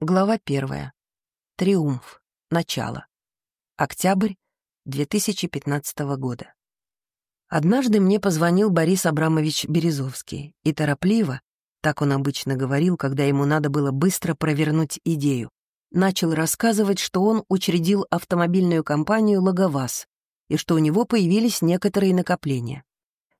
Глава первая. Триумф. Начало. Октябрь 2015 года. Однажды мне позвонил Борис Абрамович Березовский и торопливо, так он обычно говорил, когда ему надо было быстро провернуть идею, начал рассказывать, что он учредил автомобильную компанию «Логоваз» и что у него появились некоторые накопления.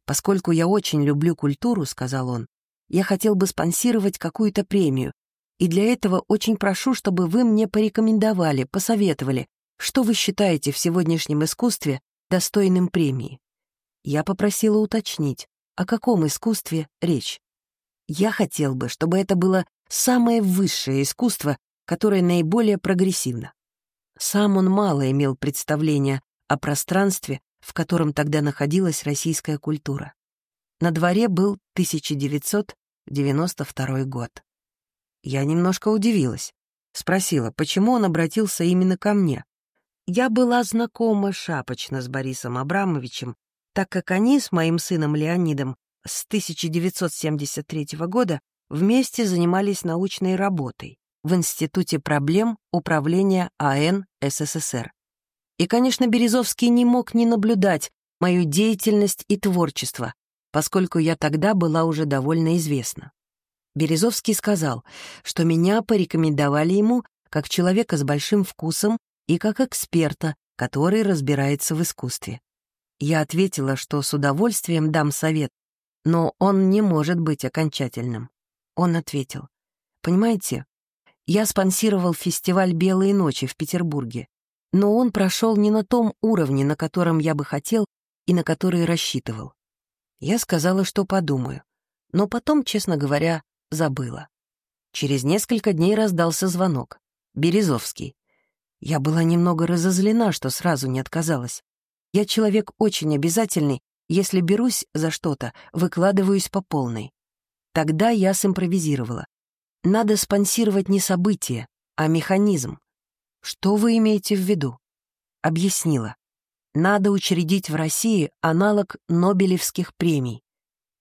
«Поскольку я очень люблю культуру», — сказал он, «я хотел бы спонсировать какую-то премию, и для этого очень прошу, чтобы вы мне порекомендовали, посоветовали, что вы считаете в сегодняшнем искусстве достойным премии. Я попросила уточнить, о каком искусстве речь. Я хотел бы, чтобы это было самое высшее искусство, которое наиболее прогрессивно. Сам он мало имел представления о пространстве, в котором тогда находилась российская культура. На дворе был 1992 год. Я немножко удивилась. Спросила, почему он обратился именно ко мне. Я была знакома шапочно с Борисом Абрамовичем, так как они с моим сыном Леонидом с 1973 года вместе занимались научной работой в Институте проблем управления АН СССР. И, конечно, Березовский не мог не наблюдать мою деятельность и творчество, поскольку я тогда была уже довольно известна. Березовский сказал, что меня порекомендовали ему как человека с большим вкусом и как эксперта, который разбирается в искусстве. Я ответила, что с удовольствием дам совет, но он не может быть окончательным. Он ответил, «Понимаете, я спонсировал фестиваль «Белые ночи» в Петербурге, но он прошел не на том уровне, на котором я бы хотел и на который рассчитывал. Я сказала, что подумаю, но потом, честно говоря, забыла. Через несколько дней раздался звонок. Березовский. Я была немного разозлена, что сразу не отказалась. Я человек очень обязательный, если берусь за что-то, выкладываюсь по полной. Тогда я симпровизировала. Надо спонсировать не событие, а механизм. Что вы имеете в виду? Объяснила. Надо учредить в России аналог Нобелевских премий.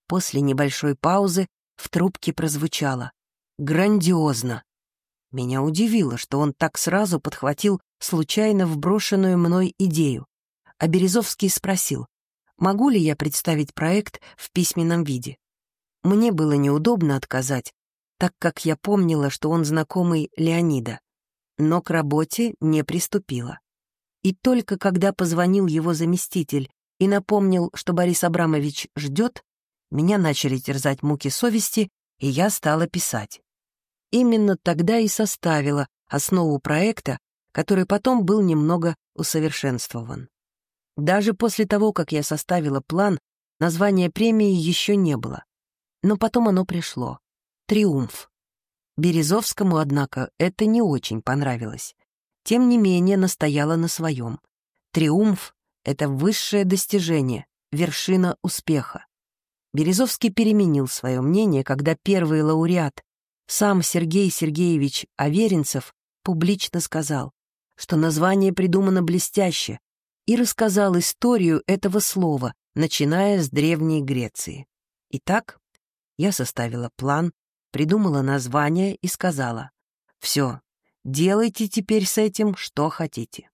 После небольшой паузы в трубке прозвучало «Грандиозно!». Меня удивило, что он так сразу подхватил случайно вброшенную мной идею. А Березовский спросил, могу ли я представить проект в письменном виде. Мне было неудобно отказать, так как я помнила, что он знакомый Леонида, но к работе не приступила. И только когда позвонил его заместитель и напомнил, что Борис Абрамович ждет, меня начали терзать муки совести, и я стала писать. Именно тогда и составила основу проекта, который потом был немного усовершенствован. Даже после того, как я составила план, названия премии еще не было. Но потом оно пришло. «Триумф». Березовскому, однако, это не очень понравилось. Тем не менее, настояла на своем. «Триумф» — это высшее достижение, вершина успеха. Березовский переменил свое мнение, когда первый лауреат, сам Сергей Сергеевич Аверинцев, публично сказал, что название придумано блестяще, и рассказал историю этого слова, начиная с Древней Греции. Итак, я составила план, придумала название и сказала, «Все, делайте теперь с этим, что хотите».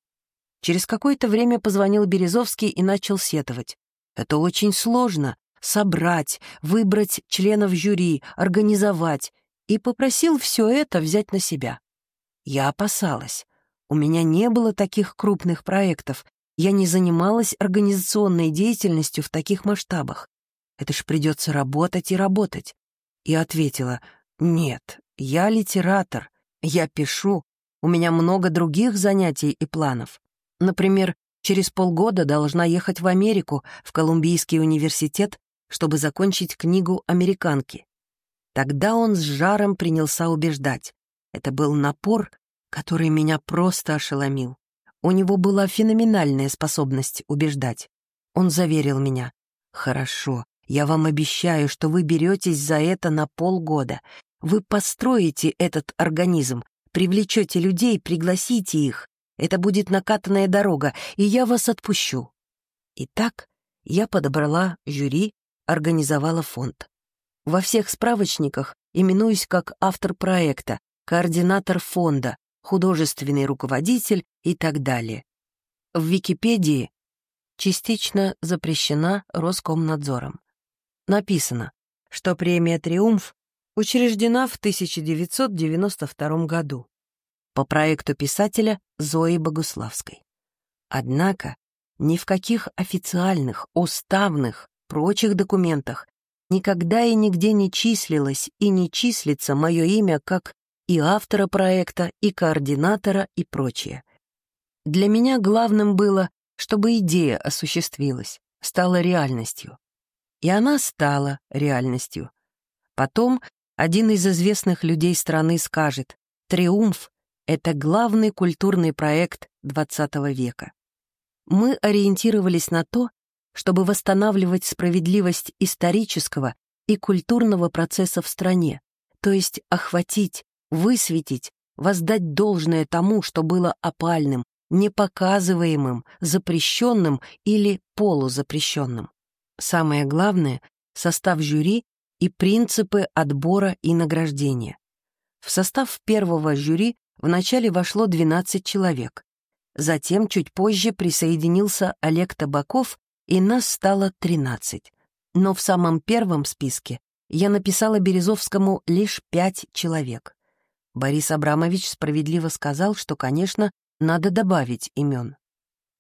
Через какое-то время позвонил Березовский и начал сетовать. «Это очень сложно, собрать, выбрать членов жюри, организовать, и попросил все это взять на себя. Я опасалась. У меня не было таких крупных проектов, я не занималась организационной деятельностью в таких масштабах. Это ж придется работать и работать. И ответила, нет, я литератор, я пишу, у меня много других занятий и планов. Например, через полгода должна ехать в Америку, в Колумбийский университет чтобы закончить книгу «Американки». Тогда он с жаром принялся убеждать. Это был напор, который меня просто ошеломил. У него была феноменальная способность убеждать. Он заверил меня. «Хорошо, я вам обещаю, что вы беретесь за это на полгода. Вы построите этот организм, привлечете людей, пригласите их. Это будет накатанная дорога, и я вас отпущу». Итак, я подобрала жюри, организовала фонд. Во всех справочниках именуюсь как автор проекта, координатор фонда, художественный руководитель и так далее. В Википедии частично запрещена Роскомнадзором. Написано, что премия «Триумф» учреждена в 1992 году по проекту писателя Зои Богуславской. Однако ни в каких официальных, уставных, прочих документах никогда и нигде не числилось и не числится мое имя как и автора проекта, и координатора, и прочее. Для меня главным было, чтобы идея осуществилась, стала реальностью. И она стала реальностью. Потом один из известных людей страны скажет, «Триумф — это главный культурный проект XX века». Мы ориентировались на то, чтобы восстанавливать справедливость исторического и культурного процесса в стране, то есть охватить, высветить, воздать должное тому, что было опальным, непоказываемым, запрещенным или полузапрещенным. Самое главное — состав жюри и принципы отбора и награждения. В состав первого жюри вначале вошло 12 человек. Затем, чуть позже, присоединился Олег Табаков и нас стало 13. Но в самом первом списке я написала Березовскому лишь пять человек. Борис Абрамович справедливо сказал, что, конечно, надо добавить имен.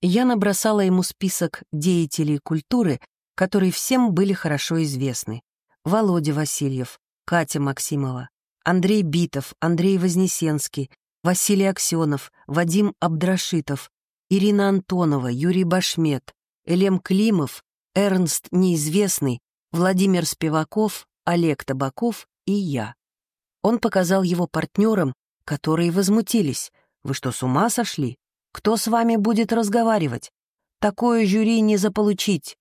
Я набросала ему список деятелей культуры, которые всем были хорошо известны. Володя Васильев, Катя Максимова, Андрей Битов, Андрей Вознесенский, Василий Аксенов, Вадим Абдрашитов, Ирина Антонова, Юрий Башмет, Элем Климов, Эрнст Неизвестный, Владимир Спиваков, Олег Табаков и я. Он показал его партнерам, которые возмутились. «Вы что, с ума сошли? Кто с вами будет разговаривать? Такое жюри не заполучить!»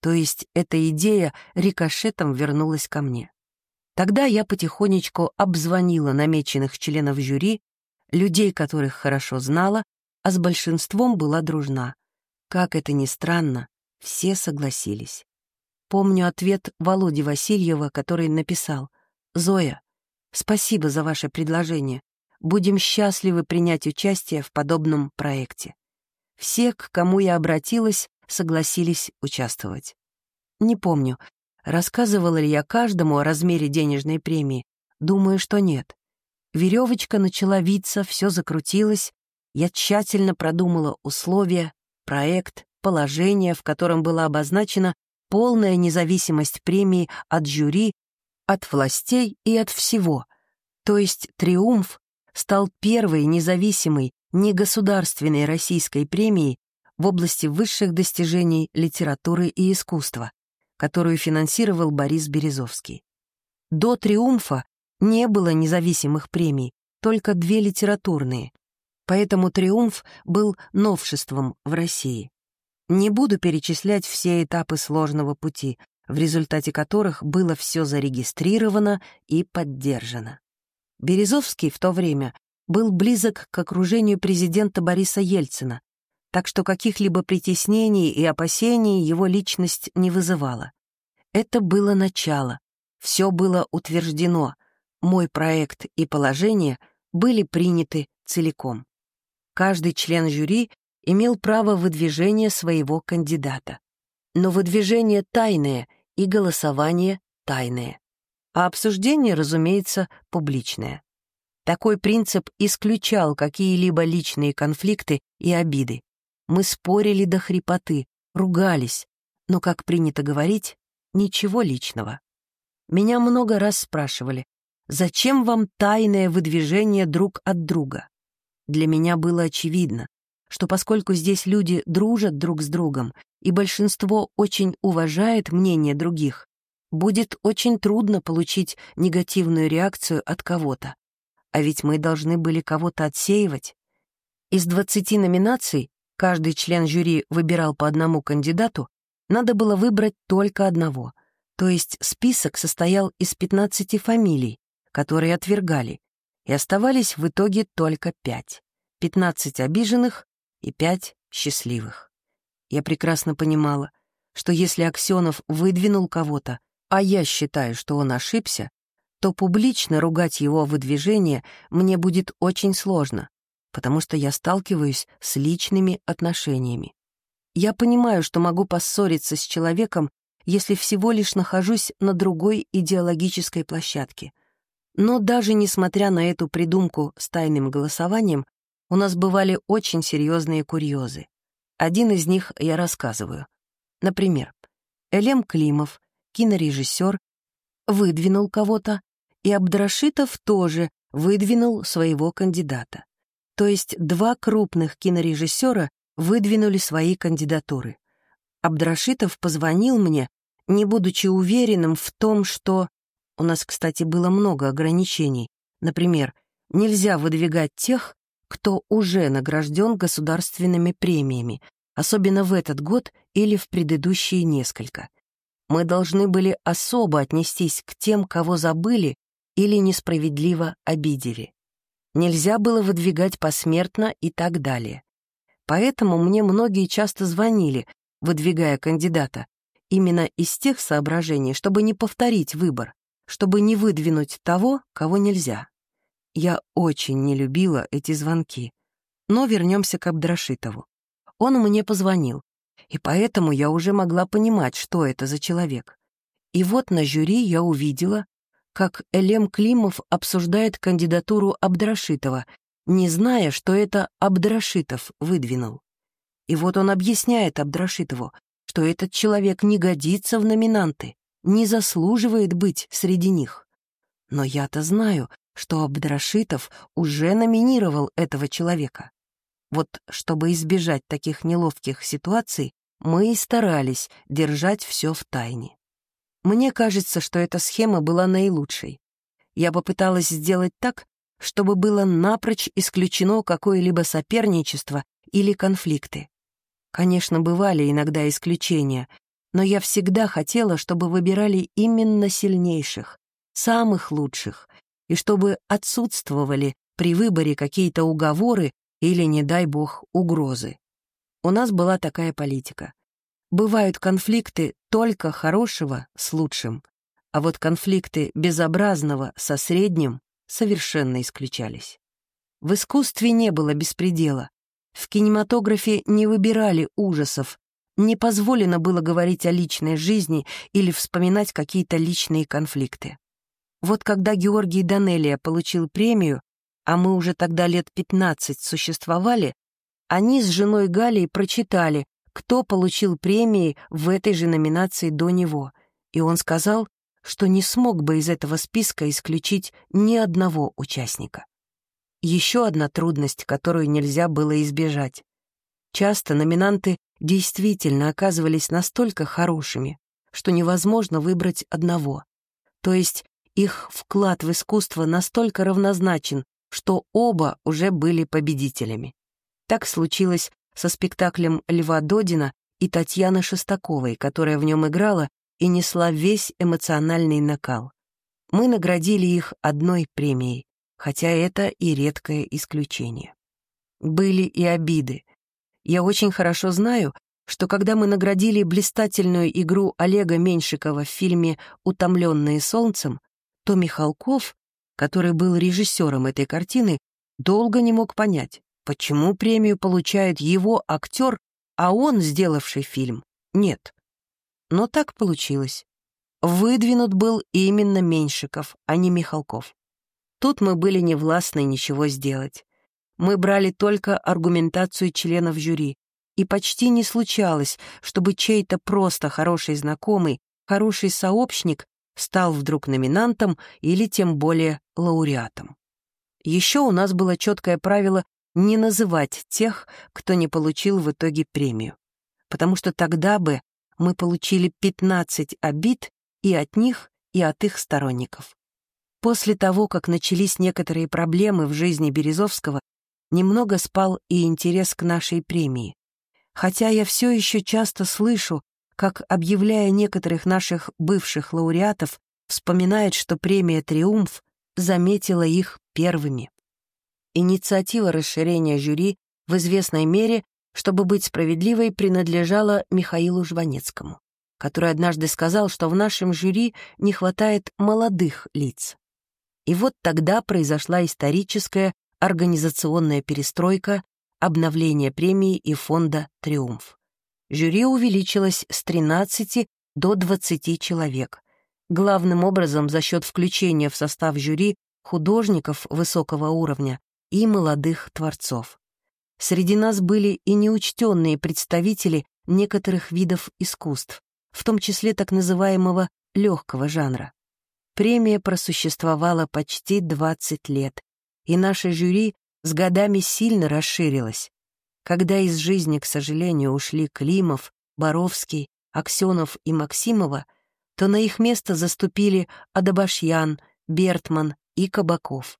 То есть эта идея рикошетом вернулась ко мне. Тогда я потихонечку обзвонила намеченных членов жюри, людей, которых хорошо знала, а с большинством была дружна. Как это ни странно, все согласились. Помню ответ Володи Васильева, который написал «Зоя, спасибо за ваше предложение. Будем счастливы принять участие в подобном проекте». Все, к кому я обратилась, согласились участвовать. Не помню, рассказывала ли я каждому о размере денежной премии. Думаю, что нет. Веревочка начала виться, все закрутилось. Я тщательно продумала условия, проект, положение, в котором была обозначена полная независимость премии от жюри, от властей и от всего. То есть «Триумф» стал первой независимой, негосударственной российской премией в области высших достижений литературы и искусства, которую финансировал Борис Березовский. До «Триумфа» не было независимых премий, только две литературные, поэтому «Триумф» был новшеством в России. Не буду перечислять все этапы сложного пути, в результате которых было все зарегистрировано и поддержано. Березовский в то время был близок к окружению президента Бориса Ельцина, так что каких-либо притеснений и опасений его личность не вызывала. Это было начало, все было утверждено, мой проект и положение были приняты целиком. Каждый член жюри имел право выдвижения своего кандидата. Но выдвижение тайное и голосование тайное. А обсуждение, разумеется, публичное. Такой принцип исключал какие-либо личные конфликты и обиды. Мы спорили до хрипоты, ругались, но, как принято говорить, ничего личного. Меня много раз спрашивали, зачем вам тайное выдвижение друг от друга? Для меня было очевидно, что поскольку здесь люди дружат друг с другом, и большинство очень уважает мнение других, будет очень трудно получить негативную реакцию от кого-то. А ведь мы должны были кого-то отсеивать. Из 20 номинаций каждый член жюри выбирал по одному кандидату, надо было выбрать только одного. То есть список состоял из 15 фамилий, которые отвергали, и оставались в итоге только пять. Пятнадцать обиженных и пять счастливых. Я прекрасно понимала, что если Аксенов выдвинул кого-то, а я считаю, что он ошибся, то публично ругать его выдвижение мне будет очень сложно, потому что я сталкиваюсь с личными отношениями. Я понимаю, что могу поссориться с человеком, если всего лишь нахожусь на другой идеологической площадке. Но даже несмотря на эту придумку с тайным голосованием, у нас бывали очень серьезные курьезы. Один из них я рассказываю. Например, Элем Климов, кинорежиссер, выдвинул кого-то, и Абдрашитов тоже выдвинул своего кандидата. То есть два крупных кинорежиссера выдвинули свои кандидатуры. Абдрашитов позвонил мне, не будучи уверенным в том, что... У нас, кстати, было много ограничений. Например, нельзя выдвигать тех, кто уже награжден государственными премиями, особенно в этот год или в предыдущие несколько. Мы должны были особо отнестись к тем, кого забыли или несправедливо обидели. Нельзя было выдвигать посмертно и так далее. Поэтому мне многие часто звонили, выдвигая кандидата, именно из тех соображений, чтобы не повторить выбор, чтобы не выдвинуть того, кого нельзя. Я очень не любила эти звонки. Но вернемся к Абдрашитову. Он мне позвонил, и поэтому я уже могла понимать, что это за человек. И вот на жюри я увидела, как Элем Климов обсуждает кандидатуру Абдрашитова, не зная, что это Абдрашитов выдвинул. И вот он объясняет Абдрашитову, что этот человек не годится в номинанты, не заслуживает быть среди них. Но я-то знаю, что Абдрашитов уже номинировал этого человека. Вот чтобы избежать таких неловких ситуаций, мы и старались держать все в тайне. Мне кажется, что эта схема была наилучшей. Я попыталась сделать так, чтобы было напрочь исключено какое-либо соперничество или конфликты. Конечно, бывали иногда исключения, но я всегда хотела, чтобы выбирали именно сильнейших, самых лучших, и чтобы отсутствовали при выборе какие-то уговоры или, не дай бог, угрозы. У нас была такая политика. Бывают конфликты только хорошего с лучшим, а вот конфликты безобразного со средним совершенно исключались. В искусстве не было беспредела, в кинематографе не выбирали ужасов, не позволено было говорить о личной жизни или вспоминать какие-то личные конфликты. Вот когда Георгий Данелия получил премию, а мы уже тогда лет 15 существовали, они с женой Галей прочитали, кто получил премии в этой же номинации до него, и он сказал, что не смог бы из этого списка исключить ни одного участника. Еще одна трудность, которую нельзя было избежать. Часто номинанты действительно оказывались настолько хорошими, что невозможно выбрать одного. То есть их вклад в искусство настолько равнозначен, что оба уже были победителями. Так случилось со спектаклем Льва Додина и Татьяны Шестаковой, которая в нем играла и несла весь эмоциональный накал. Мы наградили их одной премией, хотя это и редкое исключение. Были и обиды. Я очень хорошо знаю, что когда мы наградили блистательную игру Олега Меньшикова в фильме «Утомленные солнцем», то Михалков, который был режиссером этой картины, долго не мог понять, почему премию получает его актер, а он, сделавший фильм, нет. Но так получилось. Выдвинут был именно Меньшиков, а не Михалков. Тут мы были не властны ничего сделать. Мы брали только аргументацию членов жюри, и почти не случалось, чтобы чей-то просто хороший знакомый, хороший сообщник стал вдруг номинантом или тем более лауреатом. Еще у нас было четкое правило не называть тех, кто не получил в итоге премию, потому что тогда бы мы получили 15 обид и от них, и от их сторонников. После того, как начались некоторые проблемы в жизни Березовского, немного спал и интерес к нашей премии. Хотя я все еще часто слышу, как, объявляя некоторых наших бывших лауреатов, вспоминает, что премия «Триумф» заметила их первыми. Инициатива расширения жюри в известной мере, чтобы быть справедливой, принадлежала Михаилу Жванецкому, который однажды сказал, что в нашем жюри не хватает молодых лиц. И вот тогда произошла историческая организационная перестройка, обновление премии и фонда «Триумф». Жюри увеличилось с 13 до 20 человек, главным образом за счет включения в состав жюри художников высокого уровня и молодых творцов. Среди нас были и неучтенные представители некоторых видов искусств, в том числе так называемого легкого жанра. Премия просуществовала почти 20 лет, и наше жюри с годами сильно расширилось. Когда из жизни, к сожалению, ушли Климов, Боровский, Аксенов и Максимова, то на их место заступили Адабашьян, Бертман и Кабаков.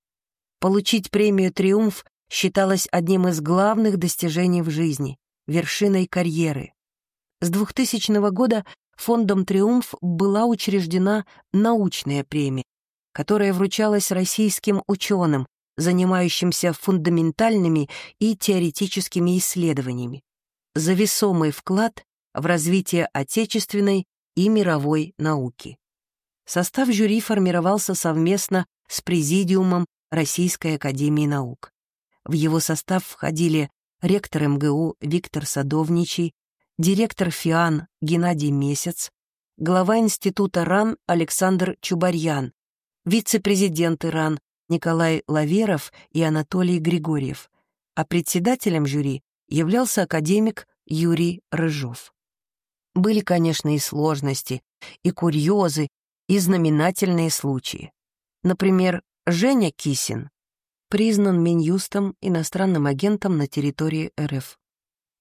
Получить премию «Триумф» считалось одним из главных достижений в жизни, вершиной карьеры. С 2000 года фондом «Триумф» была учреждена научная премия, которая вручалась российским ученым, занимающимся фундаментальными и теоретическими исследованиями, за весомый вклад в развитие отечественной и мировой науки. Состав жюри формировался совместно с Президиумом Российской Академии Наук. В его состав входили ректор МГУ Виктор Садовничий, директор ФИАН Геннадий Месяц, глава Института РАН Александр Чубарьян, вице-президенты РАН Николай Лаверов и Анатолий Григорьев, а председателем жюри являлся академик Юрий Рыжов. Были, конечно, и сложности, и курьезы, и знаменательные случаи. Например, Женя Кисин признан Минюстом иностранным агентом на территории РФ.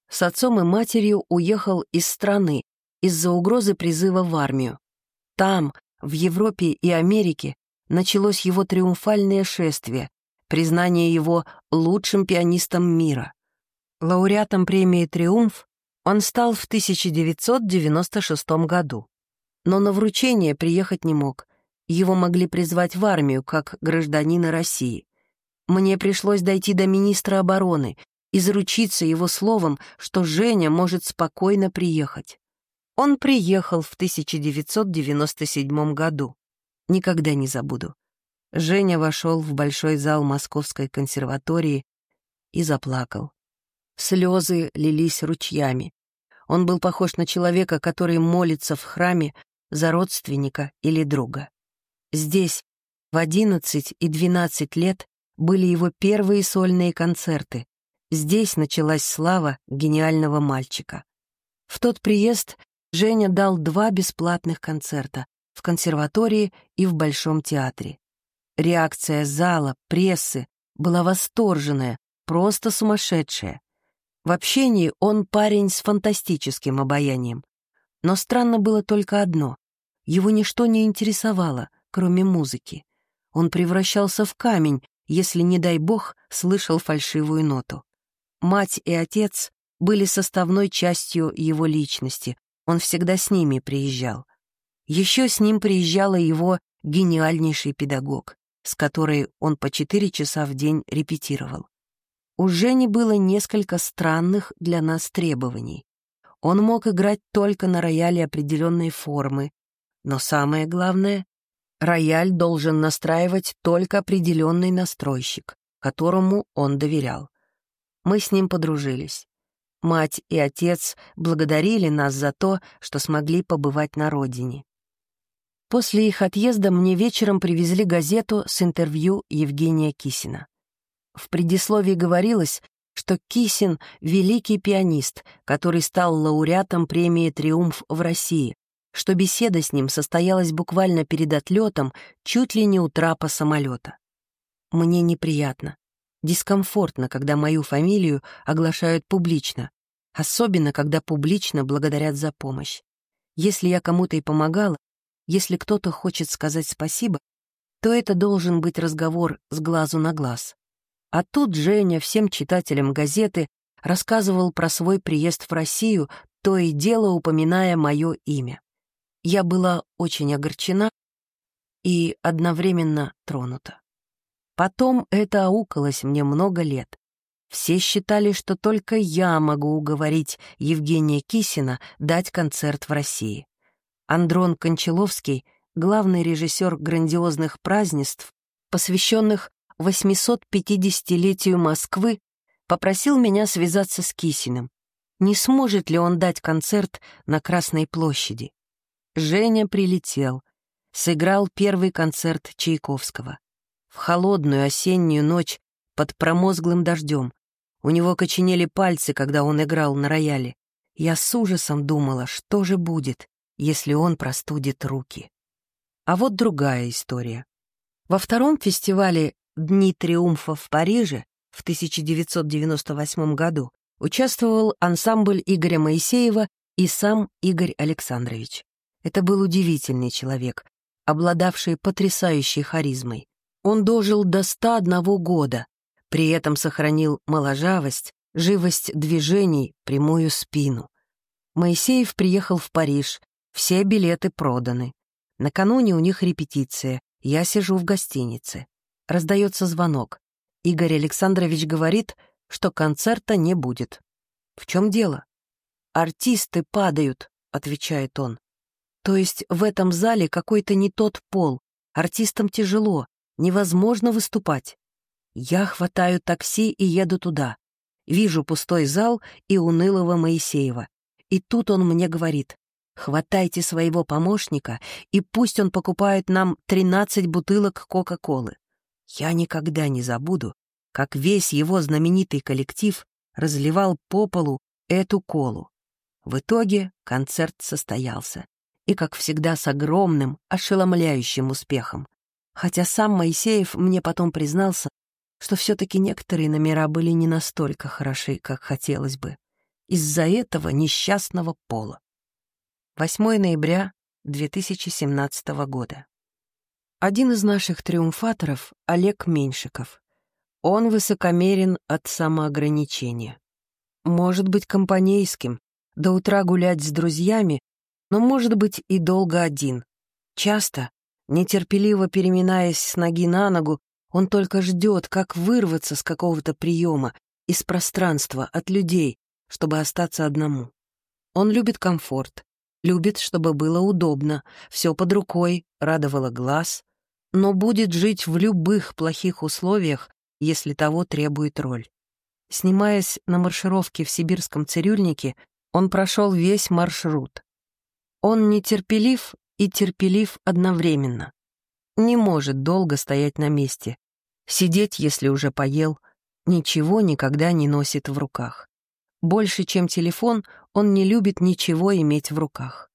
С отцом и матерью уехал из страны из-за угрозы призыва в армию. Там, в Европе и Америке, началось его триумфальное шествие, признание его лучшим пианистом мира. Лауреатом премии «Триумф» он стал в 1996 году. Но на вручение приехать не мог. Его могли призвать в армию как гражданина России. Мне пришлось дойти до министра обороны и заручиться его словом, что Женя может спокойно приехать. Он приехал в 1997 году. Никогда не забуду. Женя вошел в большой зал Московской консерватории и заплакал. Слезы лились ручьями. Он был похож на человека, который молится в храме за родственника или друга. Здесь в 11 и 12 лет были его первые сольные концерты. Здесь началась слава гениального мальчика. В тот приезд Женя дал два бесплатных концерта в консерватории и в Большом театре. Реакция зала, прессы была восторженная, просто сумасшедшая. В общении он парень с фантастическим обаянием. Но странно было только одно. Его ничто не интересовало, кроме музыки. Он превращался в камень, если, не дай бог, слышал фальшивую ноту. Мать и отец были составной частью его личности, он всегда с ними приезжал. Еще с ним приезжала его гениальнейший педагог, с которой он по четыре часа в день репетировал. У Жени было несколько странных для нас требований. Он мог играть только на рояле определенной формы, но самое главное — рояль должен настраивать только определенный настройщик, которому он доверял. Мы с ним подружились. Мать и отец благодарили нас за то, что смогли побывать на родине. После их отъезда мне вечером привезли газету с интервью Евгения Кисина. В предисловии говорилось, что Кисин — великий пианист, который стал лауреатом премии «Триумф» в России, что беседа с ним состоялась буквально перед отлетом, чуть ли не у трапа самолета. Мне неприятно, дискомфортно, когда мою фамилию оглашают публично, особенно когда публично благодарят за помощь. Если я кому-то и помогала, если кто-то хочет сказать спасибо, то это должен быть разговор с глазу на глаз. А тут Женя всем читателям газеты рассказывал про свой приезд в Россию, то и дело упоминая мое имя. Я была очень огорчена и одновременно тронута. Потом это аукалось мне много лет. Все считали, что только я могу уговорить Евгения Кисина дать концерт в России. Андрон Кончаловский, главный режиссер грандиозных празднеств, посвященных 850-летию Москвы, попросил меня связаться с Кисиным. Не сможет ли он дать концерт на Красной площади? Женя прилетел, сыграл первый концерт Чайковского. В холодную осеннюю ночь под промозглым дождем. У него коченели пальцы, когда он играл на рояле. Я с ужасом думала, что же будет, если он простудит руки. А вот другая история. Во втором фестивале «Дни триумфа» в Париже в 1998 году участвовал ансамбль Игоря Моисеева и сам Игорь Александрович. Это был удивительный человек, обладавший потрясающей харизмой. Он дожил до 101 года, при этом сохранил моложавость, живость движений, прямую спину. Моисеев приехал в Париж, все билеты проданы. Накануне у них репетиция, я сижу в гостинице. Раздается звонок. Игорь Александрович говорит, что концерта не будет. «В чем дело?» «Артисты падают», — отвечает он. «То есть в этом зале какой-то не тот пол. Артистам тяжело, невозможно выступать. Я хватаю такси и еду туда. Вижу пустой зал и унылого Моисеева. И тут он мне говорит, хватайте своего помощника, и пусть он покупает нам 13 бутылок Кока-Колы. Я никогда не забуду, как весь его знаменитый коллектив разливал по полу эту колу. В итоге концерт состоялся. И, как всегда, с огромным, ошеломляющим успехом. Хотя сам Моисеев мне потом признался, что все-таки некоторые номера были не настолько хороши, как хотелось бы. Из-за этого несчастного пола. 8 ноября 2017 года. Один из наших триумфаторов — Олег Меньшиков. Он высокомерен от самоограничения. Может быть компанейским, до утра гулять с друзьями, но может быть и долго один. Часто, нетерпеливо переминаясь с ноги на ногу, он только ждет, как вырваться с какого-то приема, из пространства, от людей, чтобы остаться одному. Он любит комфорт, любит, чтобы было удобно, все под рукой, радовало глаз, но будет жить в любых плохих условиях, если того требует роль. Снимаясь на маршировке в сибирском цирюльнике, он прошел весь маршрут. Он нетерпелив и терпелив одновременно. Не может долго стоять на месте. Сидеть, если уже поел, ничего никогда не носит в руках. Больше, чем телефон, он не любит ничего иметь в руках.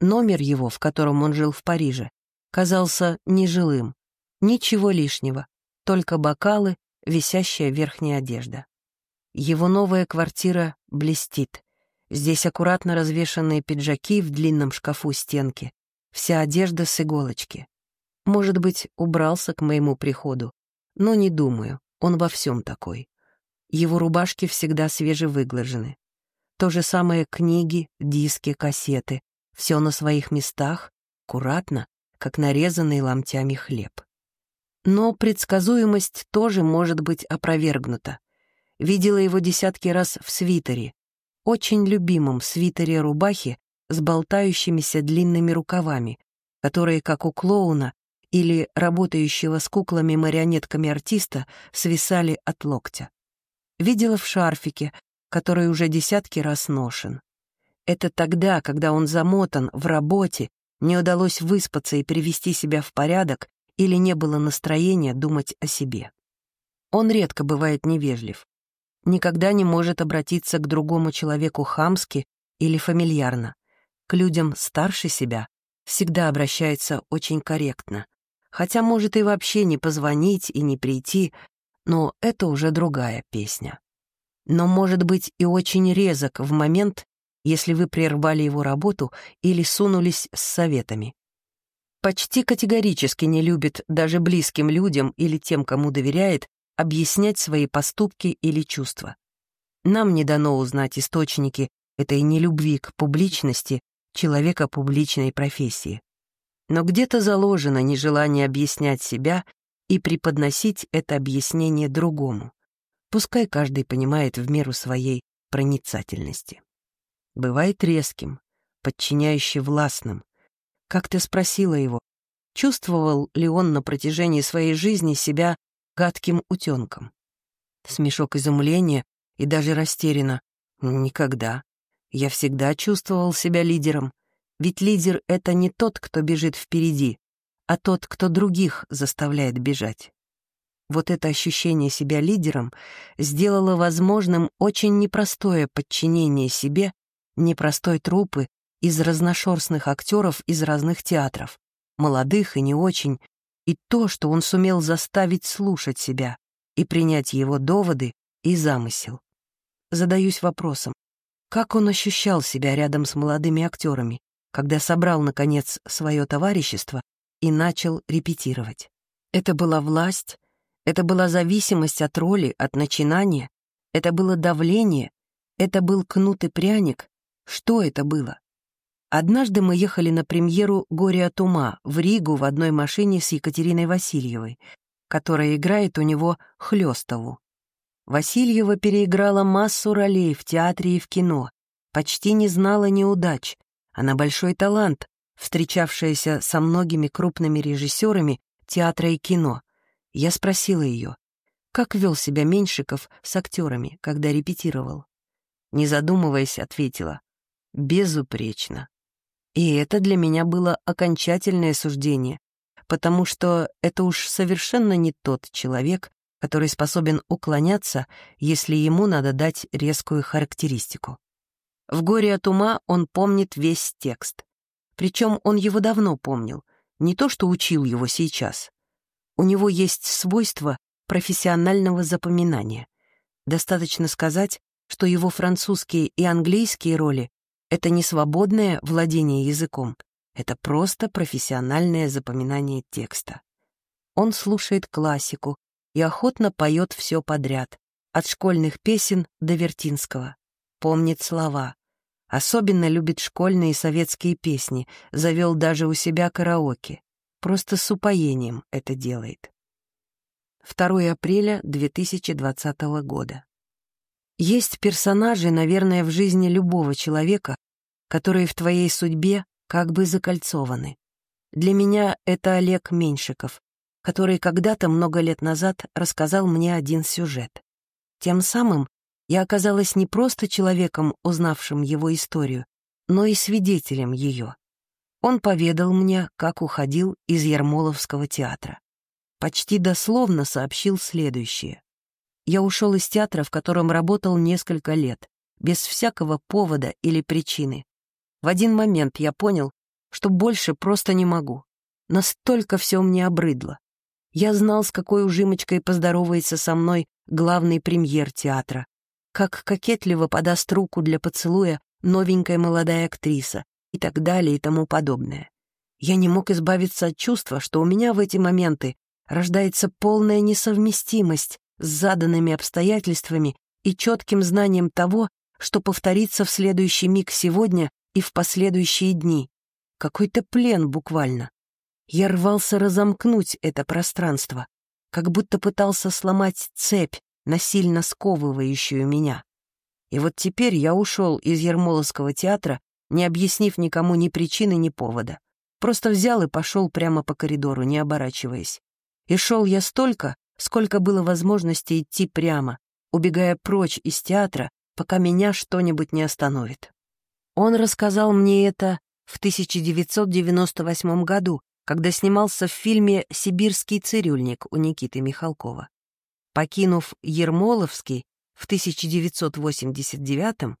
Номер его, в котором он жил в Париже, казался нежилым. Ничего лишнего, только бокалы, висящая верхняя одежда. Его новая квартира блестит. Здесь аккуратно развешанные пиджаки в длинном шкафу стенки, вся одежда с иголочки. Может быть, убрался к моему приходу, но не думаю, он во всем такой. Его рубашки всегда свежевыглажены. То же самое книги, диски, кассеты. Все на своих местах, аккуратно, как нарезанный ломтями хлеб. Но предсказуемость тоже может быть опровергнута. Видела его десятки раз в свитере, очень любимом свитере рубахи с болтающимися длинными рукавами, которые, как у клоуна или работающего с куклами-марионетками артиста, свисали от локтя. Видела в шарфике, который уже десятки раз ношен. Это тогда, когда он замотан в работе не удалось выспаться и привести себя в порядок или не было настроения думать о себе. Он редко бывает невежлив, никогда не может обратиться к другому человеку хамски или фамильярно. К людям старше себя всегда обращается очень корректно, хотя может и вообще не позвонить и не прийти, но это уже другая песня. Но может быть и очень резок в момент, если вы прервали его работу или сунулись с советами. Почти категорически не любит даже близким людям или тем, кому доверяет, объяснять свои поступки или чувства. Нам не дано узнать источники этой нелюбви к публичности человека публичной профессии. Но где-то заложено нежелание объяснять себя и преподносить это объяснение другому. Пускай каждый понимает в меру своей проницательности бывает резким, подчиняющий властным. Как ты спросила его, чувствовал ли он на протяжении своей жизни себя гадким утенком. Смешок изумления и даже растеряно. Никогда. Я всегда чувствовал себя лидером. Ведь лидер — это не тот, кто бежит впереди, а тот, кто других заставляет бежать. Вот это ощущение себя лидером сделало возможным очень непростое подчинение себе непростой труппы из разношерстных актеров из разных театров, молодых и не очень, и то, что он сумел заставить слушать себя и принять его доводы и замысел. Задаюсь вопросом, как он ощущал себя рядом с молодыми актерами, когда собрал, наконец, свое товарищество и начал репетировать. Это была власть, это была зависимость от роли, от начинания, это было давление, это был кнут и пряник. Что это было? Однажды мы ехали на премьеру «Горе от ума» в Ригу в одной машине с Екатериной Васильевой, которая играет у него Хлёстову. Васильева переиграла массу ролей в театре и в кино, почти не знала неудач. Она большой талант, встречавшаяся со многими крупными режиссерами театра и кино. Я спросила ее, как вел себя Меньшиков с актерами, когда репетировал. Не задумываясь, ответила, безупречно. И это для меня было окончательное суждение, потому что это уж совершенно не тот человек, который способен уклоняться, если ему надо дать резкую характеристику. В «Горе от ума» он помнит весь текст. Причем он его давно помнил, не то что учил его сейчас. У него есть свойство профессионального запоминания. Достаточно сказать, что его французские и английские роли это не свободное владение языком, это просто профессиональное запоминание текста. Он слушает классику и охотно поет все подряд, от школьных песен до Вертинского. Помнит слова. Особенно любит школьные советские песни, завел даже у себя караоке. Просто с упоением это делает. 2 апреля 2020 года. Есть персонажи, наверное, в жизни любого человека, которые в твоей судьбе как бы закольцованы. Для меня это Олег Меньшиков, который когда-то много лет назад рассказал мне один сюжет. Тем самым я оказалась не просто человеком, узнавшим его историю, но и свидетелем ее. Он поведал мне, как уходил из Ермоловского театра. Почти дословно сообщил следующее. Я ушел из театра, в котором работал несколько лет, без всякого повода или причины. В один момент я понял, что больше просто не могу. Настолько все мне обрыдло. Я знал, с какой ужимочкой поздоровается со мной главный премьер театра, как кокетливо подаст руку для поцелуя новенькая молодая актриса и так далее и тому подобное. Я не мог избавиться от чувства, что у меня в эти моменты рождается полная несовместимость с заданными обстоятельствами и четким знанием того, что повторится в следующий миг сегодня и в последующие дни. Какой-то плен буквально. Я рвался разомкнуть это пространство, как будто пытался сломать цепь, насильно сковывающую меня. И вот теперь я ушел из Ермоловского театра, не объяснив никому ни причины, ни повода. Просто взял и пошел прямо по коридору, не оборачиваясь. И шел я столько, сколько было возможности идти прямо, убегая прочь из театра, пока меня что-нибудь не остановит. Он рассказал мне это в 1998 году, когда снимался в фильме «Сибирский цирюльник» у Никиты Михалкова. Покинув Ермоловский в 1989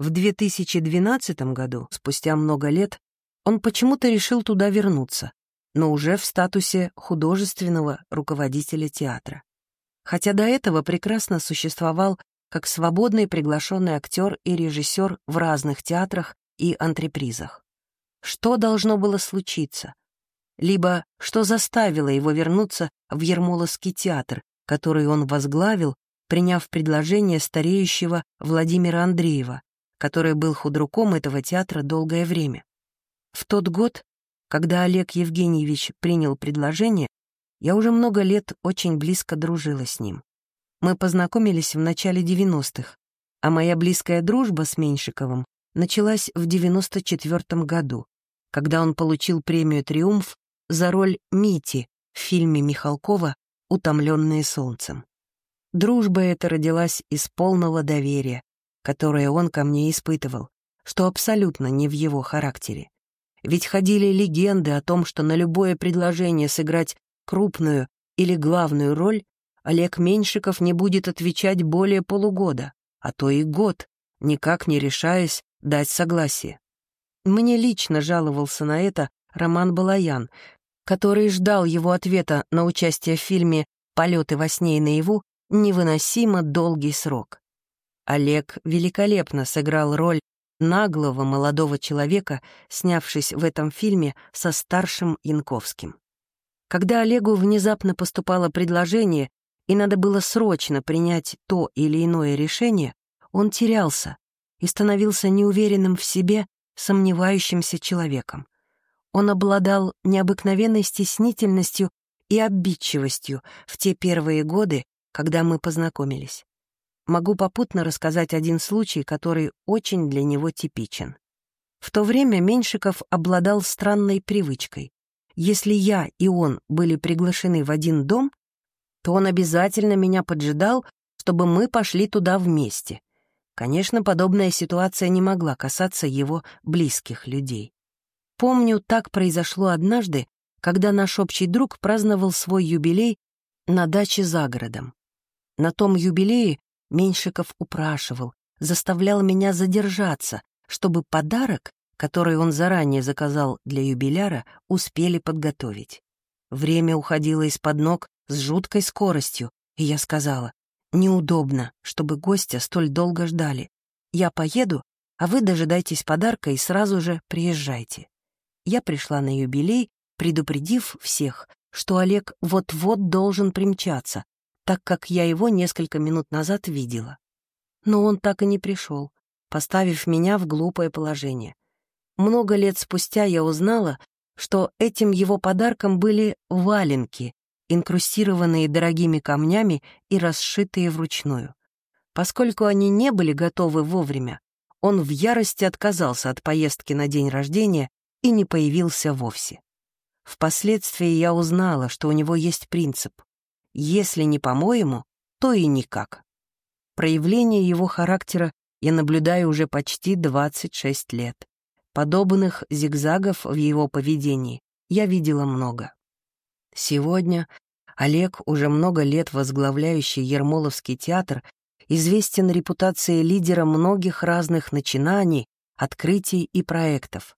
в 2012 году, спустя много лет, он почему-то решил туда вернуться, но уже в статусе художественного руководителя театра. Хотя до этого прекрасно существовал как свободный приглашенный актер и режиссер в разных театрах и антрепризах. Что должно было случиться? Либо что заставило его вернуться в Ермоловский театр, который он возглавил, приняв предложение стареющего Владимира Андреева, который был худруком этого театра долгое время. В тот год когда Олег Евгеньевич принял предложение, я уже много лет очень близко дружила с ним. Мы познакомились в начале 90-х, а моя близкая дружба с Меньшиковым началась в 94 году, когда он получил премию «Триумф» за роль Мити в фильме Михалкова «Утомленные солнцем». Дружба эта родилась из полного доверия, которое он ко мне испытывал, что абсолютно не в его характере. Ведь ходили легенды о том, что на любое предложение сыграть крупную или главную роль Олег Меньшиков не будет отвечать более полугода, а то и год, никак не решаясь дать согласие. Мне лично жаловался на это Роман Балаян, который ждал его ответа на участие в фильме «Полеты во сне и наяву» невыносимо долгий срок. Олег великолепно сыграл роль наглого молодого человека, снявшись в этом фильме со старшим Янковским. Когда Олегу внезапно поступало предложение, и надо было срочно принять то или иное решение, он терялся и становился неуверенным в себе, сомневающимся человеком. Он обладал необыкновенной стеснительностью и обидчивостью в те первые годы, когда мы познакомились. Могу попутно рассказать один случай, который очень для него типичен. В то время Меньшиков обладал странной привычкой. Если я и он были приглашены в один дом, то он обязательно меня поджидал, чтобы мы пошли туда вместе. Конечно, подобная ситуация не могла касаться его близких людей. Помню, так произошло однажды, когда наш общий друг праздновал свой юбилей на даче за городом. На том юбилее Меньшиков упрашивал, заставлял меня задержаться, чтобы подарок, который он заранее заказал для юбиляра, успели подготовить. Время уходило из-под ног с жуткой скоростью, и я сказала, неудобно, чтобы гостя столь долго ждали. Я поеду, а вы дожидайтесь подарка и сразу же приезжайте. Я пришла на юбилей, предупредив всех, что Олег вот-вот должен примчаться, так как я его несколько минут назад видела. Но он так и не пришел, поставив меня в глупое положение. Много лет спустя я узнала, что этим его подарком были валенки, инкрустированные дорогими камнями и расшитые вручную. Поскольку они не были готовы вовремя, он в ярости отказался от поездки на день рождения и не появился вовсе. Впоследствии я узнала, что у него есть принцип «если не по-моему, то и никак». Проявление его характера я наблюдаю уже почти 26 лет. Подобных зигзагов в его поведении я видела много. Сегодня Олег, уже много лет возглавляющий Ермоловский театр, известен репутацией лидера многих разных начинаний, открытий и проектов.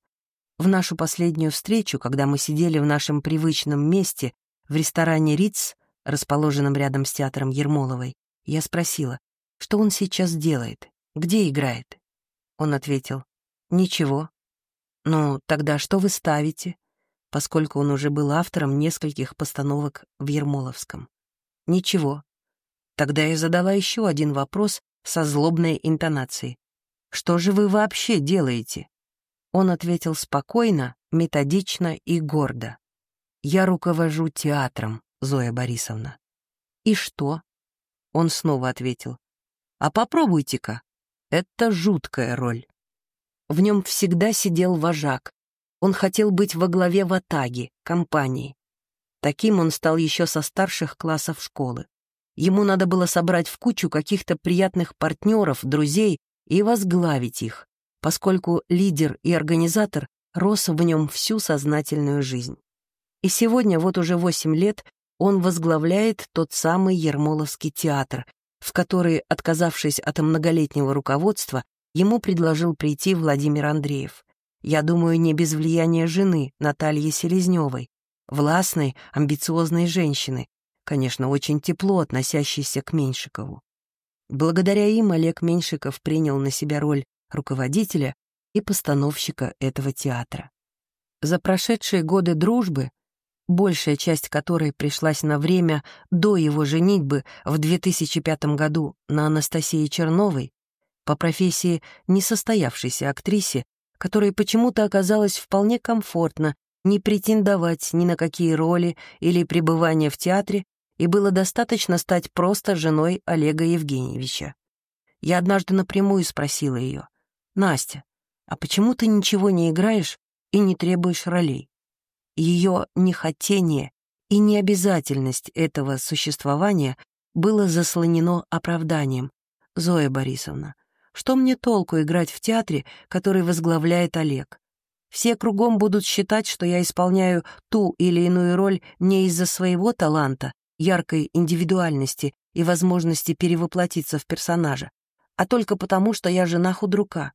В нашу последнюю встречу, когда мы сидели в нашем привычном месте, в ресторане «Риц», расположенном рядом с театром Ермоловой, я спросила, что он сейчас делает, где играет. Он ответил, «Ничего». «Ну, тогда что вы ставите?» поскольку он уже был автором нескольких постановок в Ермоловском. «Ничего». Тогда я задала еще один вопрос со злобной интонацией. «Что же вы вообще делаете?» Он ответил спокойно, методично и гордо. «Я руковожу театром, Зоя Борисовна». «И что?» Он снова ответил. «А попробуйте-ка. Это жуткая роль». В нем всегда сидел вожак. Он хотел быть во главе ватаги, компании. Таким он стал еще со старших классов школы. Ему надо было собрать в кучу каких-то приятных партнеров, друзей и возглавить их поскольку лидер и организатор рос в нем всю сознательную жизнь. И сегодня, вот уже восемь лет, он возглавляет тот самый Ермоловский театр, в который, отказавшись от многолетнего руководства, ему предложил прийти Владимир Андреев. Я думаю, не без влияния жены, Натальи Селезневой, властной, амбициозной женщины, конечно, очень тепло относящейся к Меньшикову. Благодаря им Олег Меньшиков принял на себя роль руководителя и постановщика этого театра. За прошедшие годы дружбы, большая часть которой пришлась на время до его женитьбы в 2005 году на Анастасии Черновой, по профессии несостоявшейся актрисе, которой почему-то оказалось вполне комфортно не претендовать ни на какие роли или пребывание в театре, и было достаточно стать просто женой Олега Евгеньевича. Я однажды напрямую спросила ее, «Настя, а почему ты ничего не играешь и не требуешь ролей?» Ее нехотение и необязательность этого существования было заслонено оправданием. «Зоя Борисовна, что мне толку играть в театре, который возглавляет Олег? Все кругом будут считать, что я исполняю ту или иную роль не из-за своего таланта, яркой индивидуальности и возможности перевоплотиться в персонажа, а только потому, что я жена худрука.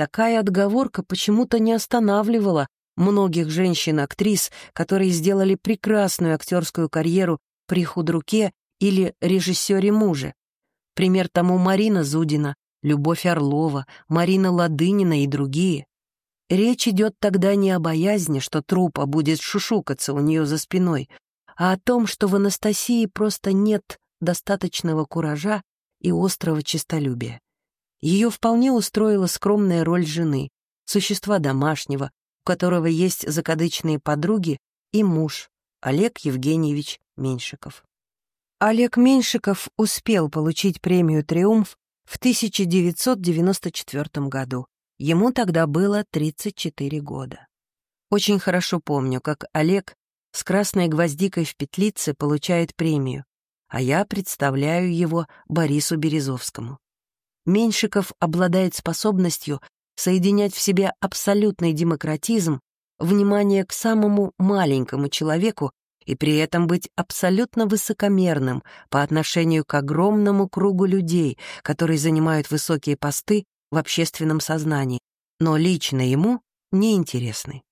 Такая отговорка почему-то не останавливала многих женщин-актрис, которые сделали прекрасную актерскую карьеру при худруке или режиссере-муже. Пример тому Марина Зудина, Любовь Орлова, Марина Ладынина и другие. Речь идет тогда не о боязни, что трупа будет шушукаться у нее за спиной, а о том, что в Анастасии просто нет достаточного куража и острого честолюбия. Ее вполне устроила скромная роль жены, существа домашнего, у которого есть закадычные подруги и муж, Олег Евгеньевич Меньшиков. Олег Меньшиков успел получить премию «Триумф» в 1994 году Ему тогда было 34 года. Очень хорошо помню, как Олег с красной гвоздикой в петлице получает премию, а я представляю его Борису Березовскому. Меньшиков обладает способностью соединять в себе абсолютный демократизм, внимание к самому маленькому человеку и при этом быть абсолютно высокомерным по отношению к огромному кругу людей, которые занимают высокие посты в общественном сознании, но лично ему неинтересны.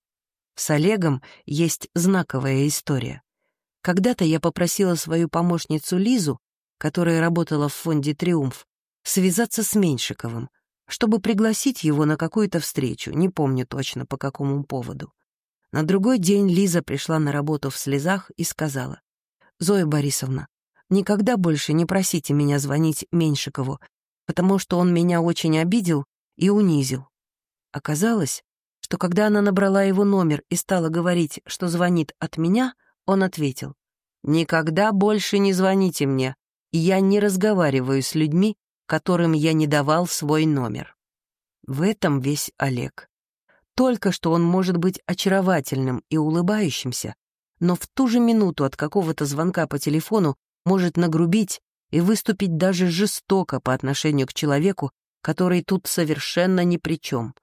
С Олегом есть знаковая история. Когда-то я попросила свою помощницу Лизу, которая работала в фонде «Триумф», связаться с Меньшиковым, чтобы пригласить его на какую-то встречу, не помню точно по какому поводу. На другой день Лиза пришла на работу в слезах и сказала, «Зоя Борисовна, никогда больше не просите меня звонить Меньшикову, потому что он меня очень обидел и унизил. Оказалось, что когда она набрала его номер и стала говорить, что звонит от меня, он ответил, «Никогда больше не звоните мне, я не разговариваю с людьми, которым я не давал свой номер». В этом весь Олег. Только что он может быть очаровательным и улыбающимся, но в ту же минуту от какого-то звонка по телефону может нагрубить и выступить даже жестоко по отношению к человеку, который тут совершенно ни при чем.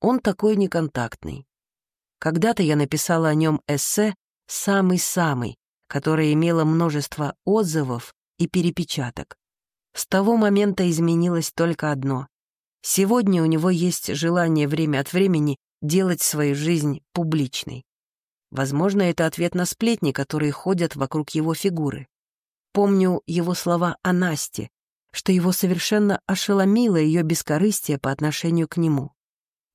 Он такой неконтактный. Когда-то я написала о нем эссе «Самый-самый», которое имело множество отзывов и перепечаток. С того момента изменилось только одно. Сегодня у него есть желание время от времени делать свою жизнь публичной. Возможно, это ответ на сплетни, которые ходят вокруг его фигуры. Помню его слова о Насте, что его совершенно ошеломило ее бескорыстие по отношению к нему.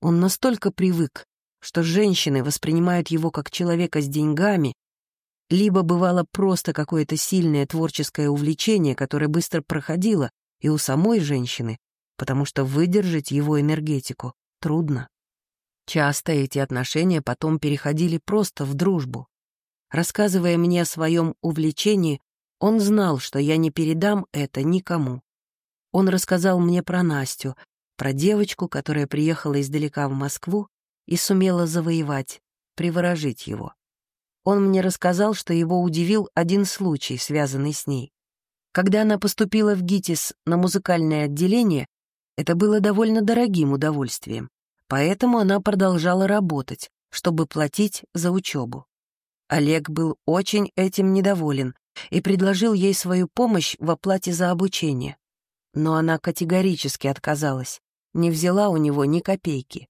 Он настолько привык, что женщины воспринимают его как человека с деньгами, либо бывало просто какое-то сильное творческое увлечение, которое быстро проходило и у самой женщины, потому что выдержать его энергетику трудно. Часто эти отношения потом переходили просто в дружбу. Рассказывая мне о своем увлечении, он знал, что я не передам это никому. Он рассказал мне про Настю, про девочку, которая приехала издалека в Москву и сумела завоевать, приворожить его. Он мне рассказал, что его удивил один случай, связанный с ней. Когда она поступила в ГИТИС на музыкальное отделение, это было довольно дорогим удовольствием, поэтому она продолжала работать, чтобы платить за учебу. Олег был очень этим недоволен и предложил ей свою помощь в оплате за обучение. Но она категорически отказалась, не взяла у него ни копейки.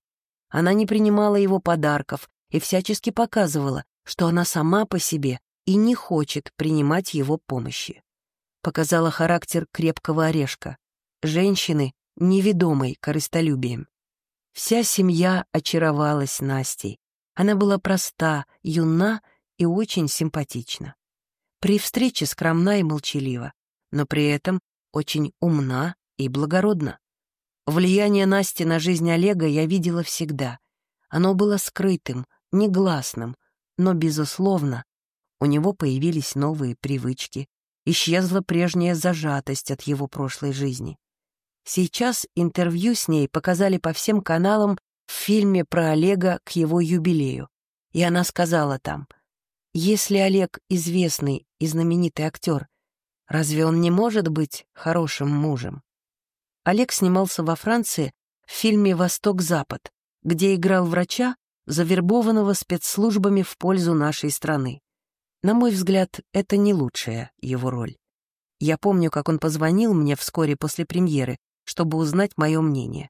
Она не принимала его подарков и всячески показывала, что она сама по себе и не хочет принимать его помощи. Показала характер крепкого орешка, женщины, неведомой корыстолюбием. Вся семья очаровалась Настей. Она была проста, юна и очень симпатична. При встрече скромна и молчалива, но при этом очень умна и благородна. Влияние Насти на жизнь Олега я видела всегда. Оно было скрытым, негласным, но, безусловно, у него появились новые привычки, исчезла прежняя зажатость от его прошлой жизни. Сейчас интервью с ней показали по всем каналам в фильме про Олега к его юбилею. и она сказала там, «Если Олег известный и знаменитый актер, разве он не может быть хорошим мужем?» Олег снимался во Франции в фильме «Восток-Запад», где играл врача, завербованного спецслужбами в пользу нашей страны. На мой взгляд, это не лучшая его роль. Я помню, как он позвонил мне вскоре после премьеры, чтобы узнать мое мнение.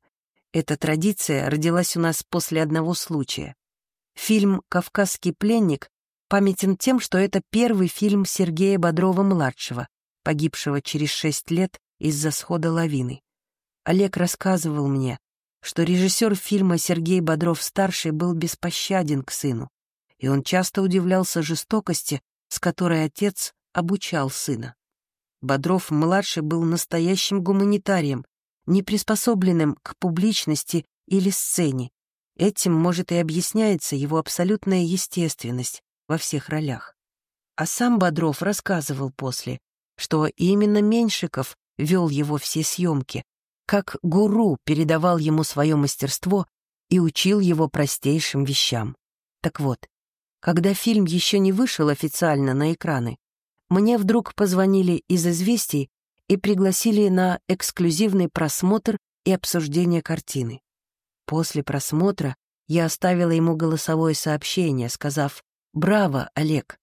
Эта традиция родилась у нас после одного случая. Фильм «Кавказский пленник» памятен тем, что это первый фильм Сергея Бодрова-младшего, погибшего через шесть лет из-за схода лавины. Олег рассказывал мне, что режиссер фильма Сергей Бодров-старший был беспощаден к сыну, и он часто удивлялся жестокости, с которой отец обучал сына. Бодров-младший был настоящим гуманитарием, не приспособленным к публичности или сцене. Этим, может, и объясняется его абсолютная естественность во всех ролях. А сам Бодров рассказывал после, что именно Меньшиков вел его все съемки, как гуру передавал ему свое мастерство и учил его простейшим вещам. Так вот, когда фильм еще не вышел официально на экраны, мне вдруг позвонили из «Известий» и пригласили на эксклюзивный просмотр и обсуждение картины. После просмотра я оставила ему голосовое сообщение, сказав «Браво, Олег!».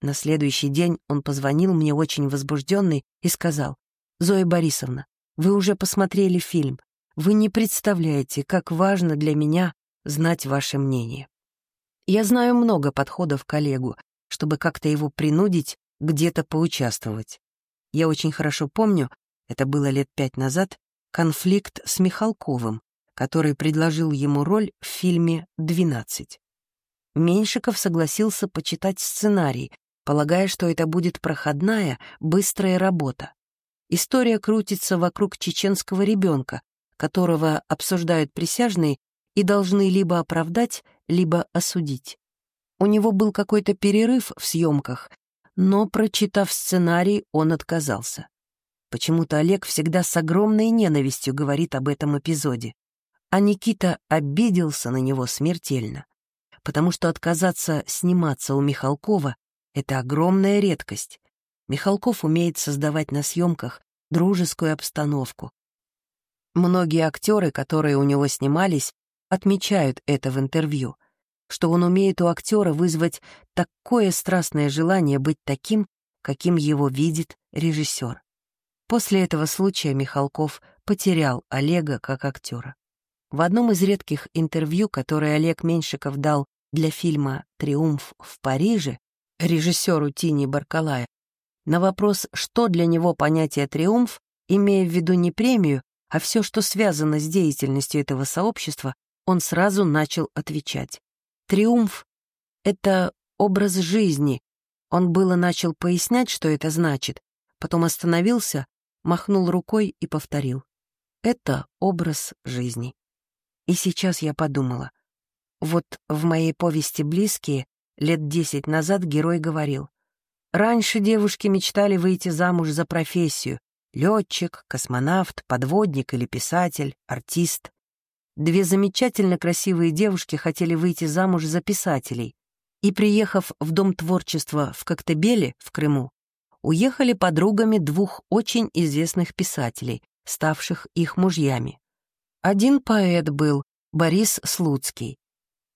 На следующий день он позвонил мне очень возбужденный и сказал «Зоя Борисовна, вы уже посмотрели фильм. Вы не представляете, как важно для меня знать ваше мнение. Я знаю много подходов к коллегу, чтобы как-то его принудить где-то поучаствовать. Я очень хорошо помню, это было лет пять назад, конфликт с Михалковым, который предложил ему роль в фильме «12». Меньшиков согласился почитать сценарий, полагая, что это будет проходная, быстрая работа. История крутится вокруг чеченского ребенка, которого обсуждают присяжные и должны либо оправдать, либо осудить. У него был какой-то перерыв в съемках, но, прочитав сценарий, он отказался. Почему-то Олег всегда с огромной ненавистью говорит об этом эпизоде. А Никита обиделся на него смертельно, потому что отказаться сниматься у Михалкова — это огромная редкость. Михалков умеет создавать на съемках дружескую обстановку. Многие актеры, которые у него снимались, отмечают это в интервью — что он умеет у актера вызвать такое страстное желание быть таким, каким его видит режиссер. После этого случая Михалков потерял Олега как актера. В одном из редких интервью, которое Олег Меньшиков дал для фильма «Триумф в Париже» режиссеру Тини Баркалая, на вопрос, что для него понятие «триумф», имея в виду не премию, а все, что связано с деятельностью этого сообщества, он сразу начал отвечать. Триумф — это образ жизни. Он было начал пояснять, что это значит, потом остановился, махнул рукой и повторил. Это образ жизни. И сейчас я подумала. Вот в моей повести «Близкие» лет десять назад герой говорил. Раньше девушки мечтали выйти замуж за профессию — летчик, космонавт, подводник или писатель, артист. Две замечательно красивые девушки хотели выйти замуж за писателей и, приехав в Дом творчества в Коктебеле, в Крыму, уехали подругами двух очень известных писателей, ставших их мужьями. Один поэт был, Борис Слуцкий.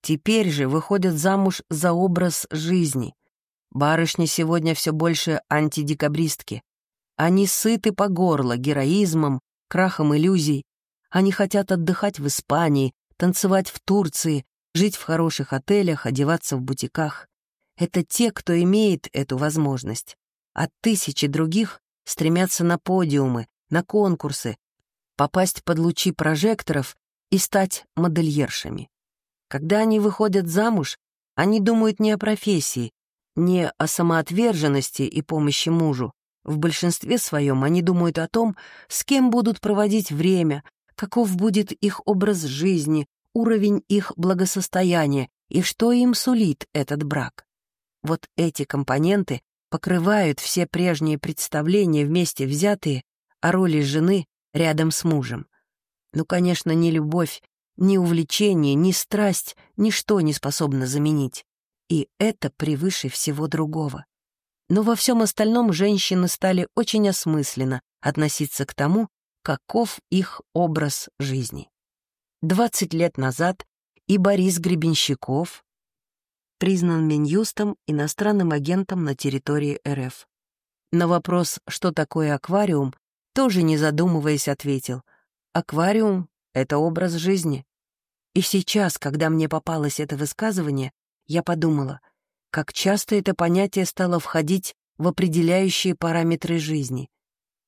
Теперь же выходят замуж за образ жизни. Барышни сегодня все больше антидекабристки. Они сыты по горло героизмом, крахом иллюзий, они хотят отдыхать в Испании, танцевать в Турции, жить в хороших отелях, одеваться в бутиках. Это те, кто имеет эту возможность. А тысячи других стремятся на подиумы, на конкурсы, попасть под лучи прожекторов и стать модельершами. Когда они выходят замуж, они думают не о профессии, не о самоотверженности и помощи мужу. В большинстве своем они думают о том, с кем будут проводить время, каков будет их образ жизни, уровень их благосостояния и что им сулит этот брак. Вот эти компоненты покрывают все прежние представления вместе взятые о роли жены рядом с мужем. Ну, конечно, не любовь, ни увлечение, ни страсть, ничто не способно заменить. И это превыше всего другого. Но во всем остальном женщины стали очень осмысленно относиться к тому, каков их образ жизни. Двадцать лет назад и Борис Гребенщиков признан Минюстом иностранным агентом на территории РФ. На вопрос, что такое аквариум, тоже не задумываясь ответил, «Аквариум — это образ жизни». И сейчас, когда мне попалось это высказывание, я подумала, как часто это понятие стало входить в определяющие параметры жизни.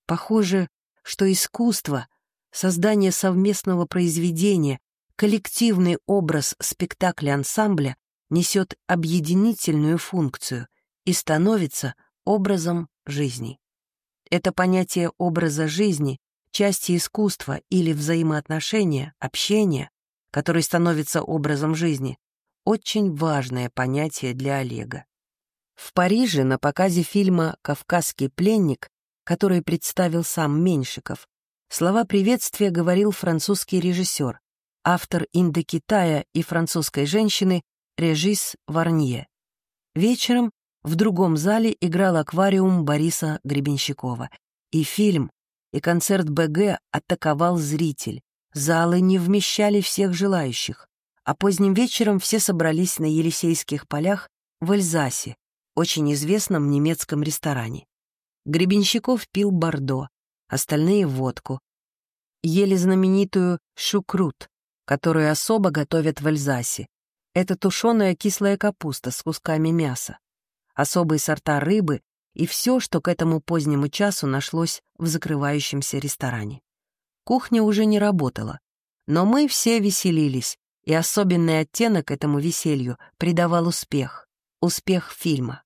Похоже, что искусство, создание совместного произведения, коллективный образ спектакля-ансамбля несет объединительную функцию и становится образом жизни. Это понятие образа жизни, части искусства или взаимоотношения, общения, который становится образом жизни, очень важное понятие для Олега. В Париже на показе фильма «Кавказский пленник», который представил сам Меньшиков, слова приветствия говорил французский режиссер, автор «Индокитая» и «Французской женщины» Режис Варнье. Вечером в другом зале играл аквариум Бориса Гребенщикова, и фильм, и концерт БГ атаковал зритель, Залы не вмещали всех желающих, а поздним вечером все собрались на Елисейских полях в Эльзасе, очень известном немецком ресторане. Гребенщиков пил бордо, остальные — водку. Ели знаменитую шукрут, которую особо готовят в Эльзасе. Это тушеная кислая капуста с кусками мяса, особые сорта рыбы и все, что к этому позднему часу нашлось в закрывающемся ресторане. Кухня уже не работала, но мы все веселились, и особенный оттенок этому веселью придавал успех, успех фильма.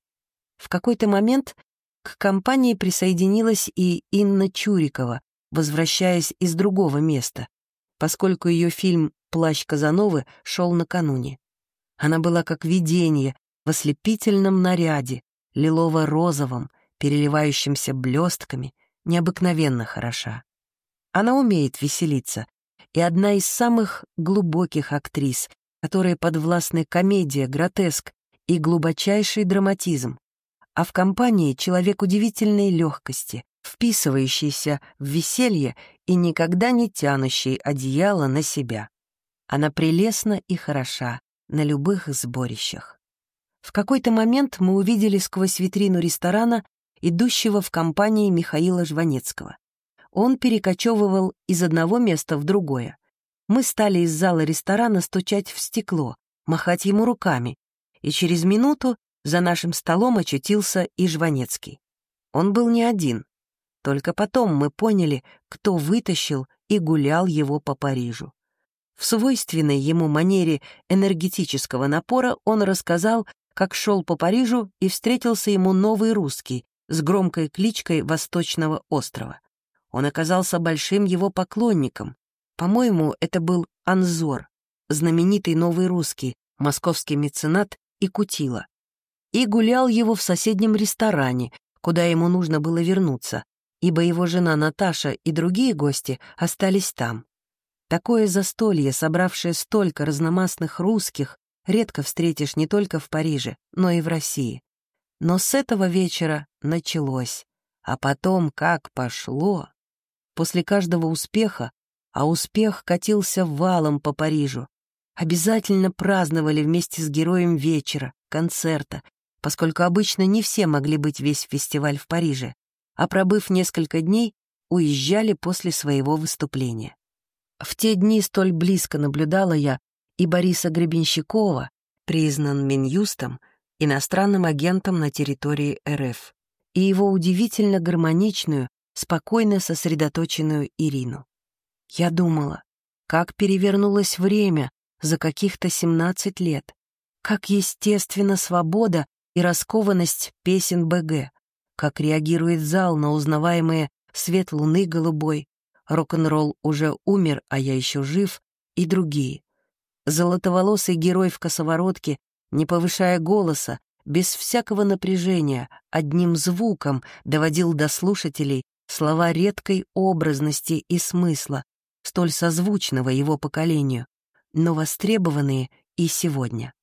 В какой-то момент к компании присоединилась и Инна Чурикова, возвращаясь из другого места, поскольку ее фильм «Плащ Казановы» шел накануне. Она была как видение в ослепительном наряде, лилово-розовом, переливающимся блестками, необыкновенно хороша. Она умеет веселиться, и одна из самых глубоких актрис, которая подвластны комедия, гротеск и глубочайший драматизм, а в компании человек удивительной легкости, вписывающийся в веселье и никогда не тянущий одеяло на себя. Она прелестна и хороша на любых сборищах. В какой-то момент мы увидели сквозь витрину ресторана идущего в компании Михаила Жванецкого. Он перекочевывал из одного места в другое. Мы стали из зала ресторана стучать в стекло, махать ему руками, и через минуту за нашим столом очутился и Жванецкий. Он был не один. Только потом мы поняли, кто вытащил и гулял его по Парижу. В свойственной ему манере энергетического напора он рассказал, как шел по Парижу и встретился ему новый русский с громкой кличкой Восточного острова. Он оказался большим его поклонником. По-моему, это был Анзор, знаменитый новый русский, московский меценат и кутила. И гулял его в соседнем ресторане, куда ему нужно было вернуться, ибо его жена Наташа и другие гости остались там. Такое застолье, собравшее столько разномастных русских, редко встретишь не только в Париже, но и в России. Но с этого вечера началось. А потом как пошло после каждого успеха, а успех катился валом по Парижу. Обязательно праздновали вместе с героем вечера, концерта, поскольку обычно не все могли быть весь фестиваль в Париже, а пробыв несколько дней, уезжали после своего выступления. В те дни столь близко наблюдала я и Бориса Гребенщикова, признан Минюстом, иностранным агентом на территории РФ, и его удивительно гармоничную, спокойно сосредоточенную Ирину. Я думала, как перевернулось время за каких-то 17 лет, как естественно свобода и раскованность песен БГ, как реагирует зал на узнаваемые «Свет луны голубой», «Рок-н-ролл уже умер, а я еще жив» и другие. Золотоволосый герой в косоворотке, не повышая голоса, без всякого напряжения, одним звуком доводил до слушателей слова редкой образности и смысла, столь созвучного его поколению, но востребованные и сегодня.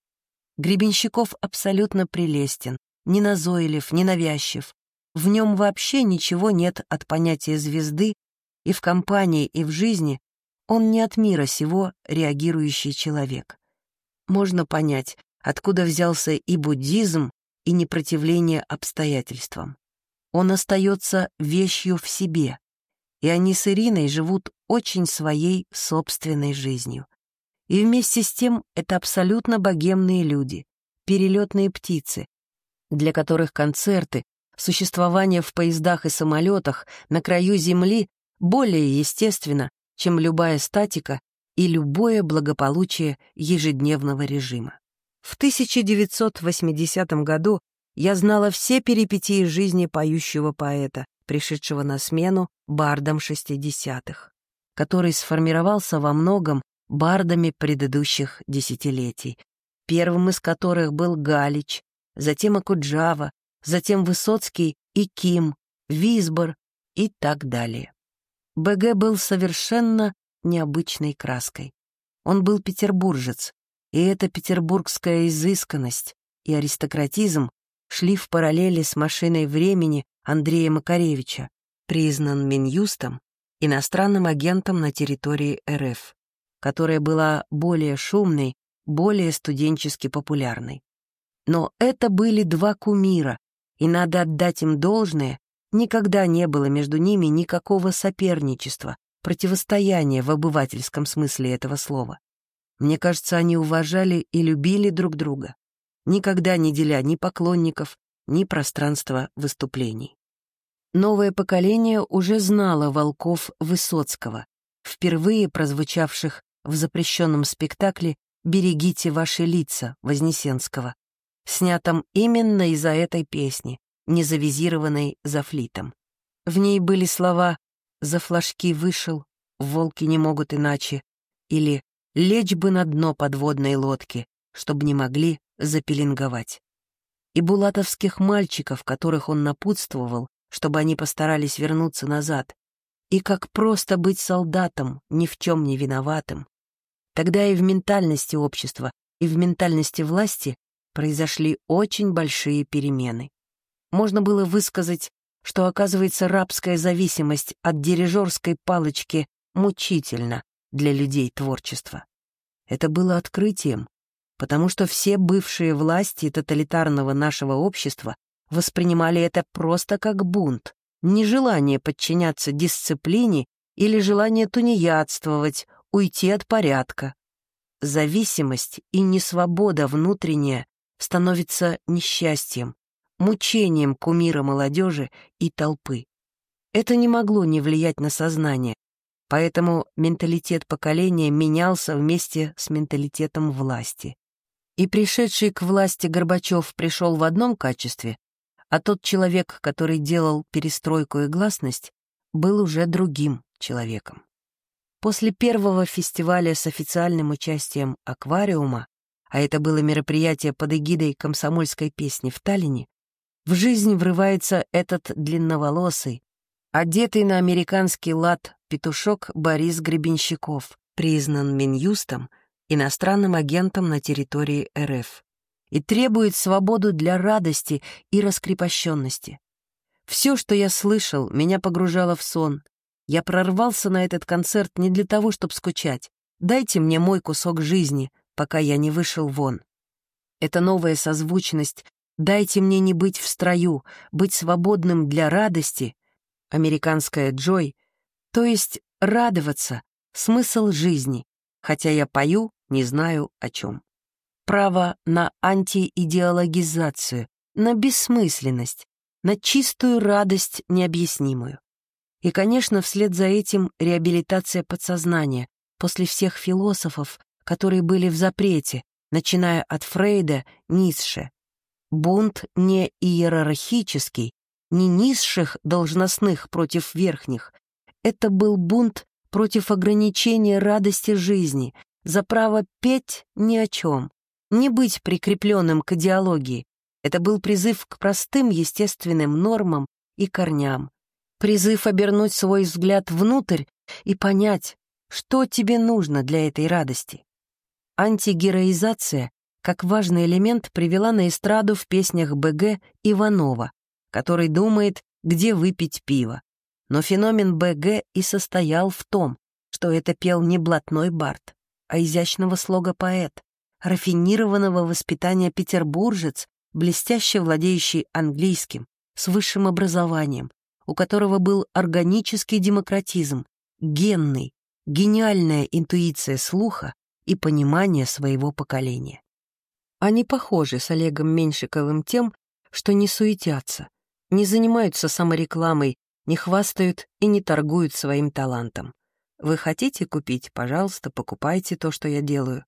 Гребенщиков абсолютно прелестен, не назойлив, не навязчив. В нем вообще ничего нет от понятия звезды, и в компании, и в жизни он не от мира сего реагирующий человек. Можно понять, откуда взялся и буддизм, и непротивление обстоятельствам. Он остается вещью в себе, и они с Ириной живут очень своей собственной жизнью. И вместе с тем это абсолютно богемные люди, перелетные птицы, для которых концерты, существование в поездах и самолетах на краю Земли более естественно, чем любая статика и любое благополучие ежедневного режима. В 1980 году я знала все перипетии жизни поющего поэта, пришедшего на смену бардам 60-х, который сформировался во многом бардами предыдущих десятилетий, первым из которых был Галич, затем Акуджава, затем Высоцкий и Ким, Висбор и так далее. БГ был совершенно необычной краской. Он был петербуржец, и эта петербургская изысканность и аристократизм шли в параллели с машиной времени Андрея Макаревича, признан Минюстом иностранным агентом на территории РФ которая была более шумной, более студенчески популярной. Но это были два кумира, и надо отдать им должное, никогда не было между ними никакого соперничества, противостояния в обывательском смысле этого слова. Мне кажется, они уважали и любили друг друга, никогда не деля ни поклонников, ни пространства выступлений. Новое поколение уже знало волков Высоцкого, впервые прозвучавших в запрещенном спектакле «Берегите ваши лица» Вознесенского, снятом именно из-за этой песни, не завизированной за флитом. В ней были слова «За флажки вышел, волки не могут иначе» или «Лечь бы на дно подводной лодки, чтобы не могли запеленговать». И булатовских мальчиков, которых он напутствовал, чтобы они постарались вернуться назад, и как просто быть солдатом, ни в чем не виноватым, Тогда и в ментальности общества, и в ментальности власти произошли очень большие перемены. Можно было высказать, что, оказывается, рабская зависимость от дирижерской палочки мучительна для людей творчества. Это было открытием, потому что все бывшие власти тоталитарного нашего общества воспринимали это просто как бунт, нежелание подчиняться дисциплине или желание тунеядствовать, уйти от порядка. Зависимость и несвобода внутренняя становится несчастьем, мучением кумира молодежи и толпы. Это не могло не влиять на сознание, поэтому менталитет поколения менялся вместе с менталитетом власти. И пришедший к власти Горбачев пришел в одном качестве, а тот человек, который делал перестройку и гласность, был уже другим человеком. После первого фестиваля с официальным участием «Аквариума», а это было мероприятие под эгидой комсомольской песни в Таллине, в жизнь врывается этот длинноволосый, одетый на американский лад петушок Борис Гребенщиков, признан Минюстом, иностранным агентом на территории РФ, и требует свободу для радости и раскрепощенности. Все, что я слышал, меня погружало в сон, я прорвался на этот концерт не для того, чтобы скучать. Дайте мне мой кусок жизни, пока я не вышел вон. Это новая созвучность «Дайте мне не быть в строю, быть свободным для радости» американская Джой, то есть радоваться, смысл жизни, хотя я пою, не знаю о чем. Право на антиидеологизацию, на бессмысленность, на чистую радость необъяснимую. И, конечно, вслед за этим реабилитация подсознания после всех философов, которые были в запрете, начиная от Фрейда, Ницше. Бунт не иерархический, не низших должностных против верхних. Это был бунт против ограничения радости жизни, за право петь ни о чем, не быть прикрепленным к идеологии. Это был призыв к простым естественным нормам и корням, Призыв обернуть свой взгляд внутрь и понять, что тебе нужно для этой радости. антигероизация как важный элемент привела на эстраду в песнях БГ Иванова, который думает, где выпить пиво. Но феномен БГ и состоял в том, что это пел не блатной Барт, а изящного слога поэт, рафинированного воспитания петербуржец, блестяще владеющий английским, с высшим образованием, у которого был органический демократизм, генный, гениальная интуиция слуха и понимание своего поколения. Они похожи с Олегом Меньшиковым тем, что не суетятся, не занимаются саморекламой, не хвастают и не торгуют своим талантом. Вы хотите купить, пожалуйста, покупайте то, что я делаю.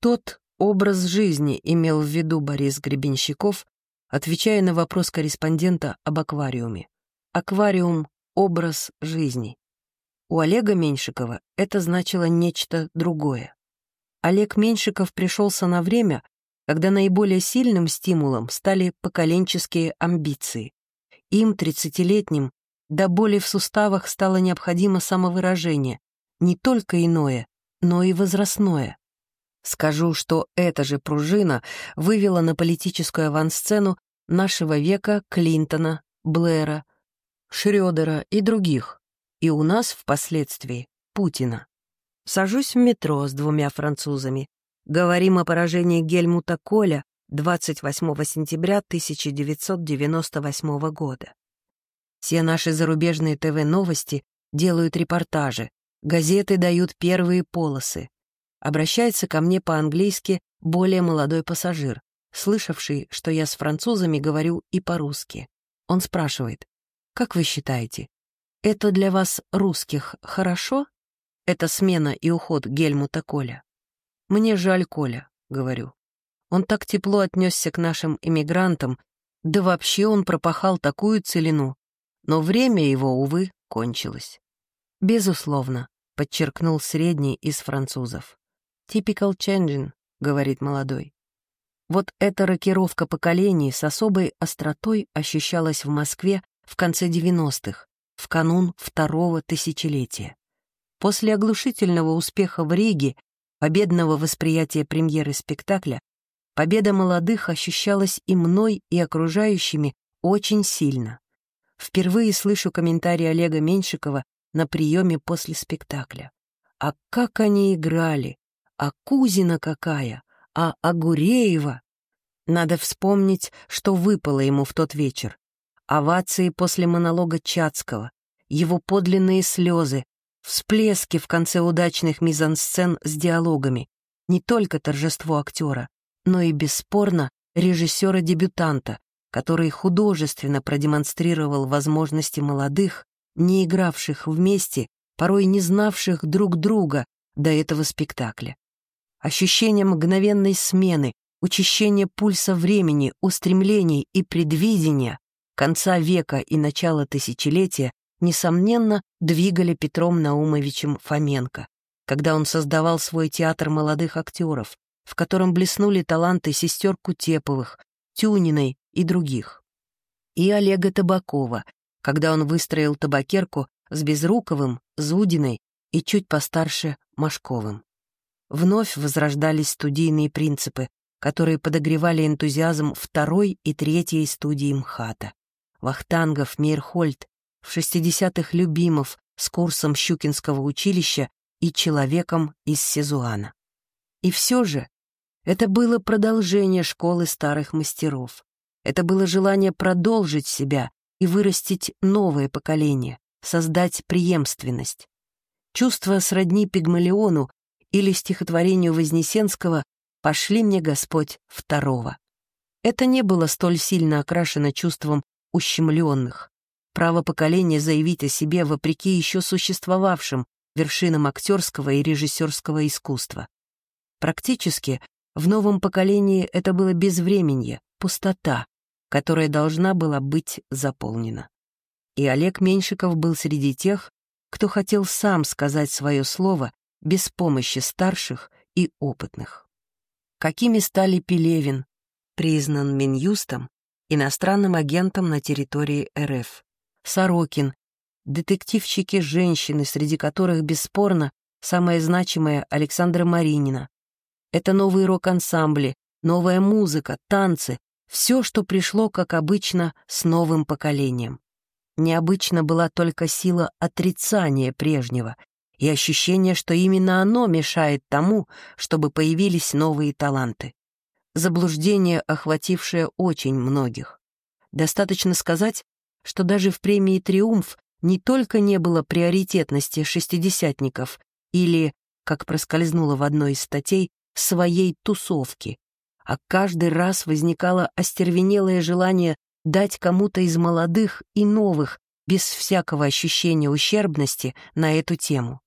Тот образ жизни имел в виду Борис Гребенщиков, отвечая на вопрос корреспондента об аквариуме. Аквариум — образ жизни. У Олега Меньшикова это значило нечто другое. Олег Меньшиков пришелся на время, когда наиболее сильным стимулом стали поколенческие амбиции. Им, тридцатилетним, до боли в суставах стало необходимо самовыражение, не только иное, но и возрастное. Скажу, что эта же пружина вывела на политическую авансцену нашего века Клинтона, Блэра, Шрёдера и других, и у нас впоследствии Путина. Сажусь в метро с двумя французами, Говорим о поражении Гельмута Коля 28 сентября 1998 года. Все наши зарубежные ТВ-новости делают репортажи, газеты дают первые полосы. Обращается ко мне по-английски более молодой пассажир, слышавший, что я с французами говорю и по-русски. Он спрашивает, «Как вы считаете, это для вас, русских, хорошо? Это смена и уход Гельмута Коля?» «Мне жаль Коля», — говорю. Он так тепло отнесся к нашим иммигрантам, да вообще он пропахал такую целину, но время его, увы, кончилось. «Безусловно», — подчеркнул средний из французов. «Typical changing», — говорит молодой. Вот эта рокировка поколений с особой остротой ощущалась в Москве в конце 90-х, в канун второго тысячелетия. После оглушительного успеха в Риге победного восприятия премьеры спектакля, победа молодых ощущалась и мной, и окружающими очень сильно. Впервые слышу комментарий Олега Меньшикова на приеме после спектакля. А как они играли! А Кузина какая! А Агуреева! Надо вспомнить, что выпало ему в тот вечер. Овации после монолога Чацкого, его подлинные слезы, Всплески в конце удачных мизансцен с диалогами. Не только торжество актера, но и, бесспорно, режиссера-дебютанта, который художественно продемонстрировал возможности молодых, не игравших вместе, порой не знавших друг друга до этого спектакля. Ощущение мгновенной смены, учащение пульса времени, устремлений и предвидения конца века и начала тысячелетия несомненно, двигали Петром Наумовичем Фоменко, когда он создавал свой театр молодых актеров, в котором блеснули таланты сестер Кутеповых, Тюниной и других. И Олега Табакова, когда он выстроил табакерку с Безруковым, Зудиной и чуть постарше Машковым. Вновь возрождались студийные принципы, которые подогревали энтузиазм второй и третьей студии МХАТа. Вахтангов, Мейерхольд, в 60-х Любимов с курсом Щукинского училища и человеком из Сезуана. И все же это было продолжение школы старых мастеров. Это было желание продолжить себя и вырастить новое поколение, создать преемственность. Чувства сродни Пигмалиону или стихотворению Вознесенского «Пошли мне, Господь, второго». Это не было столь сильно окрашено чувством ущемленных право поколения заявить о себе вопреки еще существовавшим вершинам актерского и режиссерского искусства. Практически в новом поколении это было безвременье, пустота, которая должна была быть заполнена. И Олег Меньшиков был среди тех, кто хотел сам сказать свое слово без помощи старших и опытных. Какими стали Пелевин, признан Минюстом, иностранным агентом на территории РФ, Сорокин, детективчики-женщины, среди которых, бесспорно, самая значимая Александра Маринина, Это новые рок-ансамбли, новая музыка, танцы, все, что пришло, как обычно, с новым поколением. Необычно была только сила отрицания прежнего и ощущение, что именно оно мешает тому, чтобы появились новые таланты. Заблуждение, охватившее очень многих. Достаточно сказать, что даже в премии «Триумф» не только не было приоритетности шестидесятников или, как проскользнуло в одной из статей, своей тусовки, а каждый раз возникало остервенелое желание дать кому-то из молодых и новых, без всякого ощущения ущербности, на эту тему.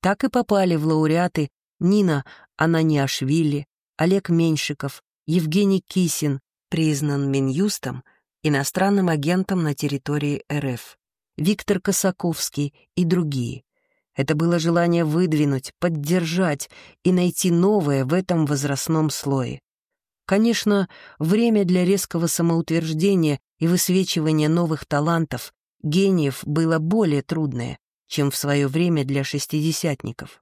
Так и попали в лауреаты Нина Ананиашвили, Олег Меньшиков, Евгений Кисин, признан Минюстом иностранным агентом на территории РФ, Виктор Косаковский и другие. Это было желание выдвинуть, поддержать и найти новое в этом возрастном слое. Конечно, время для резкого самоутверждения и высвечивания новых талантов, гениев было более трудное, чем в свое время для шестидесятников.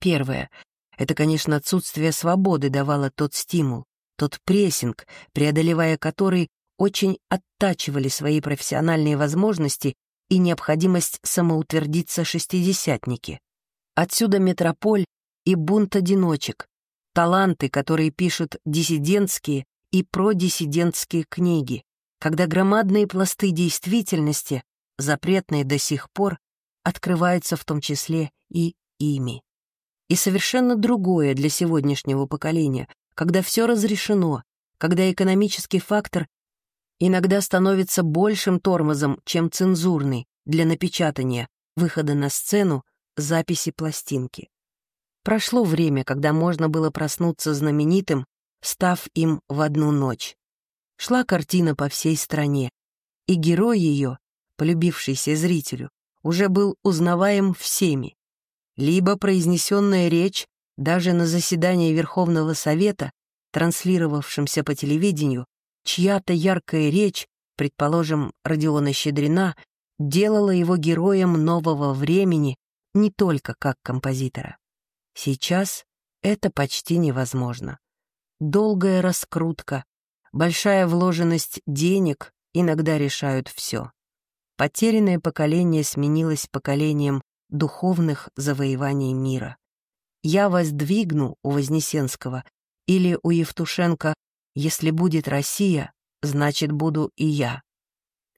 Первое — это, конечно, отсутствие свободы давало тот стимул, тот прессинг, преодолевая который очень оттачивали свои профессиональные возможности и необходимость самоутвердиться шестидесятники. Отсюда метрополь и бунт одиночек, таланты, которые пишут диссидентские и продиссидентские книги, когда громадные пласты действительности, запретные до сих пор, открываются в том числе и ими. И совершенно другое для сегодняшнего поколения, когда все разрешено, когда экономический фактор иногда становится большим тормозом, чем цензурный для напечатания, выхода на сцену, записи пластинки. Прошло время, когда можно было проснуться знаменитым, став им в одну ночь. Шла картина по всей стране, и герой ее, полюбившийся зрителю, уже был узнаваем всеми. Либо произнесенная речь даже на заседании Верховного Совета, транслировавшемся по телевидению, чья-то яркая речь, предположим, Родиона Щедрина, делала его героем нового времени не только как композитора. Сейчас это почти невозможно. Долгая раскрутка, большая вложенность денег иногда решают все. Потерянное поколение сменилось поколением духовных завоеваний мира. «Я воздвигну» у Вознесенского или у Евтушенко «Если будет Россия, значит, буду и я».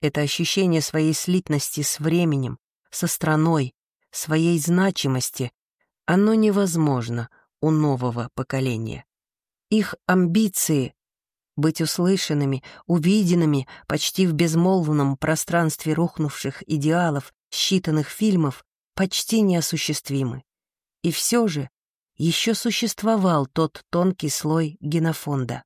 Это ощущение своей слитности с временем, со страной, своей значимости оно невозможно у нового поколения. Их амбиции — быть услышанными, увиденными почти в безмолвном пространстве рухнувших идеалов, считанных фильмов, почти неосуществимы. И все же еще существовал тот тонкий слой генофонда.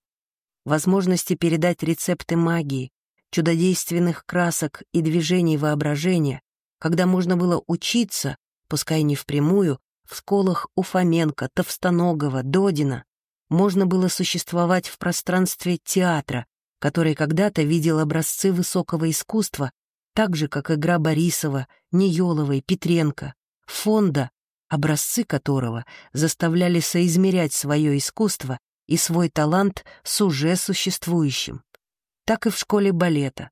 Возможности передать рецепты магии, чудодейственных красок и движений воображения, когда можно было учиться, пускай не впрямую, в школах у Фоменко, Товстоногова, Додина можно было существовать в пространстве театра, который когда-то видел образцы высокого искусства, так же, как игра Борисова, Нееловой, Петренко, фонда, образцы которого заставляли соизмерять свое искусство и свой талант с уже существующим. Так и в школе балета.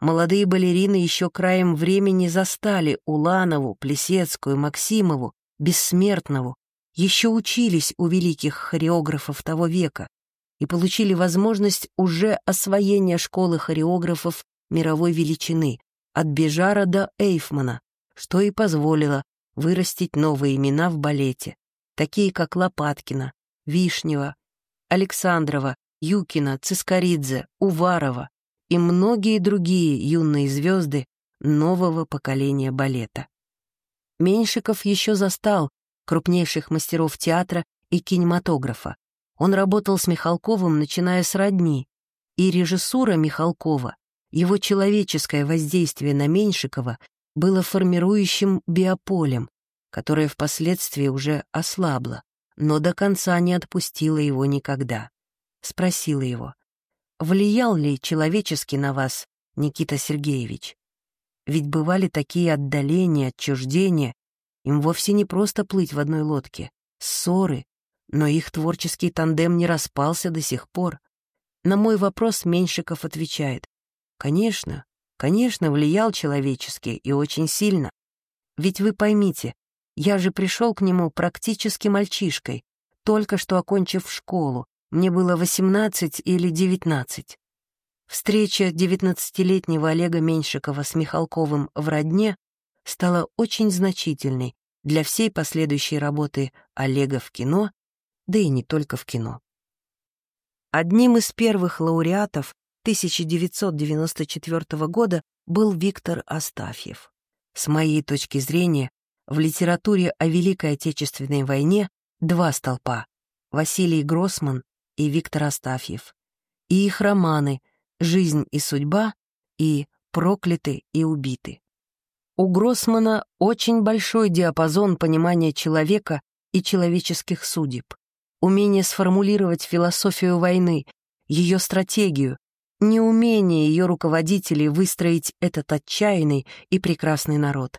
Молодые балерины еще краем времени застали Уланову, Плесецкую, Максимову, Бессмертнову, еще учились у великих хореографов того века и получили возможность уже освоения школы хореографов мировой величины, от Бежара до Эйфмана, что и позволило вырастить новые имена в балете, такие как Лопаткина, Вишнева, Александрова, Юкина, Цискоридзе, Уварова и многие другие юные звезды нового поколения балета. Меньшиков еще застал крупнейших мастеров театра и кинематографа. Он работал с Михалковым, начиная с родни, и режиссура Михалкова, его человеческое воздействие на Меньшикова было формирующим биополем, которое впоследствии уже ослабло, но до конца не отпустило его никогда. Спросила его, влиял ли человечески на вас Никита Сергеевич? Ведь бывали такие отдаления, отчуждения. Им вовсе не просто плыть в одной лодке. Ссоры, но их творческий тандем не распался до сих пор. На мой вопрос Меньшиков отвечает, «Конечно, конечно, влиял человечески и очень сильно. Ведь вы поймите, я же пришел к нему практически мальчишкой, только что окончив школу, мне было 18 или 19. Встреча девятнадцатилетнего Олега Меньшикова с Михалковым в родне стала очень значительной для всей последующей работы Олега в кино, да и не только в кино. Одним из первых лауреатов 1994 года был Виктор Астафьев. С моей точки зрения, в литературе о Великой Отечественной войне два столпа — Василий Гроссман и Виктор Астафьев. И их романы «Жизнь и судьба» и «Прокляты и убиты». У Гроссмана очень большой диапазон понимания человека и человеческих судеб, умение сформулировать философию войны, ее стратегию, неумение ее руководителей выстроить этот отчаянный и прекрасный народ.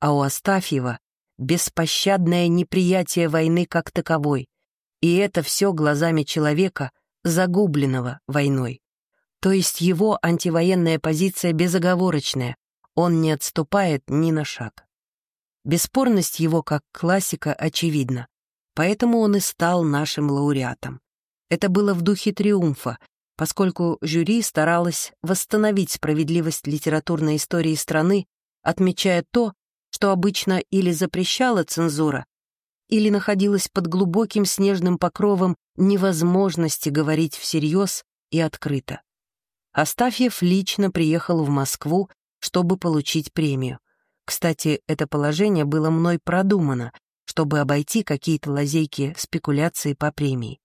А у Астафьева беспощадное неприятие войны как таковой, и это все глазами человека, загубленного войной. То есть его антивоенная позиция безоговорочная, он не отступает ни на шаг. Бесспорность его как классика очевидна, поэтому он и стал нашим лауреатом. Это было в духе триумфа, поскольку жюри старалось восстановить справедливость литературной истории страны, отмечая то, что обычно или запрещала цензура, или находилась под глубоким снежным покровом невозможности говорить всерьез и открыто. Астафьев лично приехал в Москву, чтобы получить премию. Кстати, это положение было мной продумано, чтобы обойти какие-то лазейки спекуляции по премии.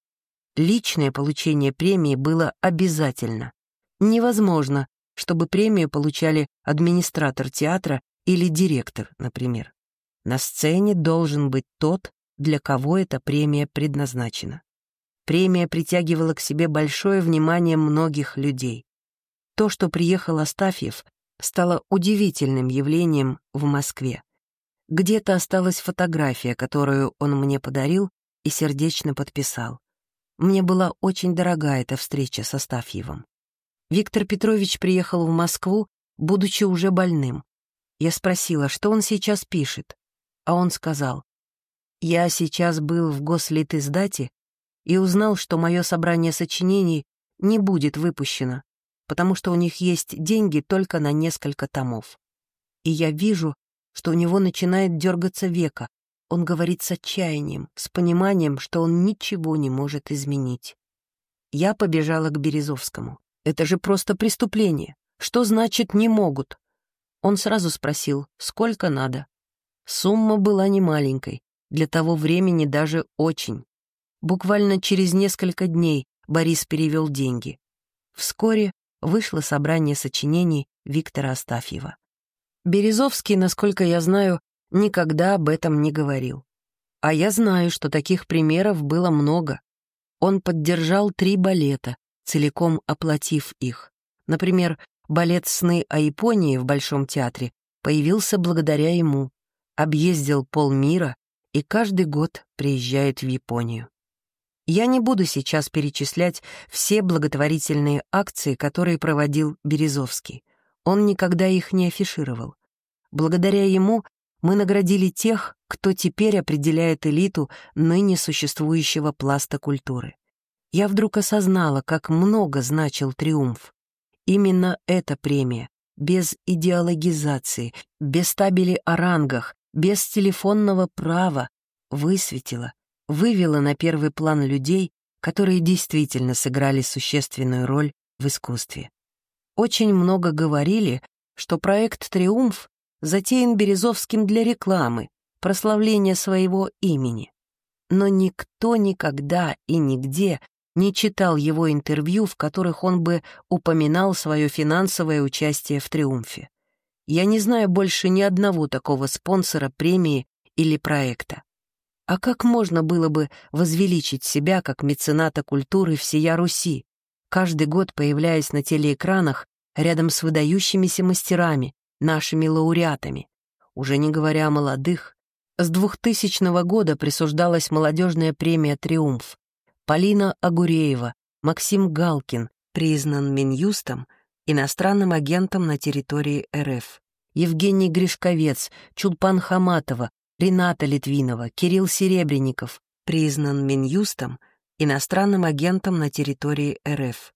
Личное получение премии было обязательно. Невозможно, чтобы премию получали администратор театра или директор, например. На сцене должен быть тот, для кого эта премия предназначена. Премия притягивала к себе большое внимание многих людей. То, что приехал Астафьев, стало удивительным явлением в Москве. Где-то осталась фотография, которую он мне подарил и сердечно подписал. Мне была очень дорога эта встреча с Астафьевым. Виктор Петрович приехал в Москву, будучи уже больным. Я спросила, что он сейчас пишет, а он сказал, «Я сейчас был в гослитиздате и узнал, что мое собрание сочинений не будет выпущено, потому что у них есть деньги только на несколько томов. И я вижу, что у него начинает дергаться века. Он говорит с отчаянием, с пониманием, что он ничего не может изменить. Я побежала к Березовскому. Это же просто преступление. Что значит «не могут»? Он сразу спросил, сколько надо. Сумма была немаленькой, для того времени даже очень. Буквально через несколько дней Борис перевел деньги. Вскоре вышло собрание сочинений Виктора Астафьева. Березовский, насколько я знаю, никогда об этом не говорил. А я знаю, что таких примеров было много. Он поддержал три балета, целиком оплатив их. Например, балет «Сны о Японии» в Большом театре появился благодаря ему, объездил полмира и каждый год приезжает в Японию. Я не буду сейчас перечислять все благотворительные акции, которые проводил Березовский. Он никогда их не афишировал. Благодаря ему мы наградили тех, кто теперь определяет элиту ныне существующего пласта культуры. Я вдруг осознала, как много значил триумф. Именно эта премия, без идеологизации, без табели о рангах, без телефонного права, высветила, вывела на первый план людей, которые действительно сыграли существенную роль в искусстве. Очень много говорили, что проект «Триумф» затеян Березовским для рекламы, прославления своего имени. Но никто никогда и нигде не читал его интервью, в которых он бы упоминал свое финансовое участие в «Триумфе». Я не знаю больше ни одного такого спонсора премии или проекта. А как можно было бы возвеличить себя как мецената культуры всея Руси, каждый год появляясь на телеэкранах рядом с выдающимися мастерами, нашими лауреатами, уже не говоря о молодых, С 2000 года присуждалась молодежная премия «Триумф». Полина Агуреева, Максим Галкин признан Минюстом иностранным агентом на территории РФ. Евгений Гришковец, Чулпан Хаматова, Рената Литвинова, Кирилл Серебренников признан Минюстом иностранным агентом на территории РФ.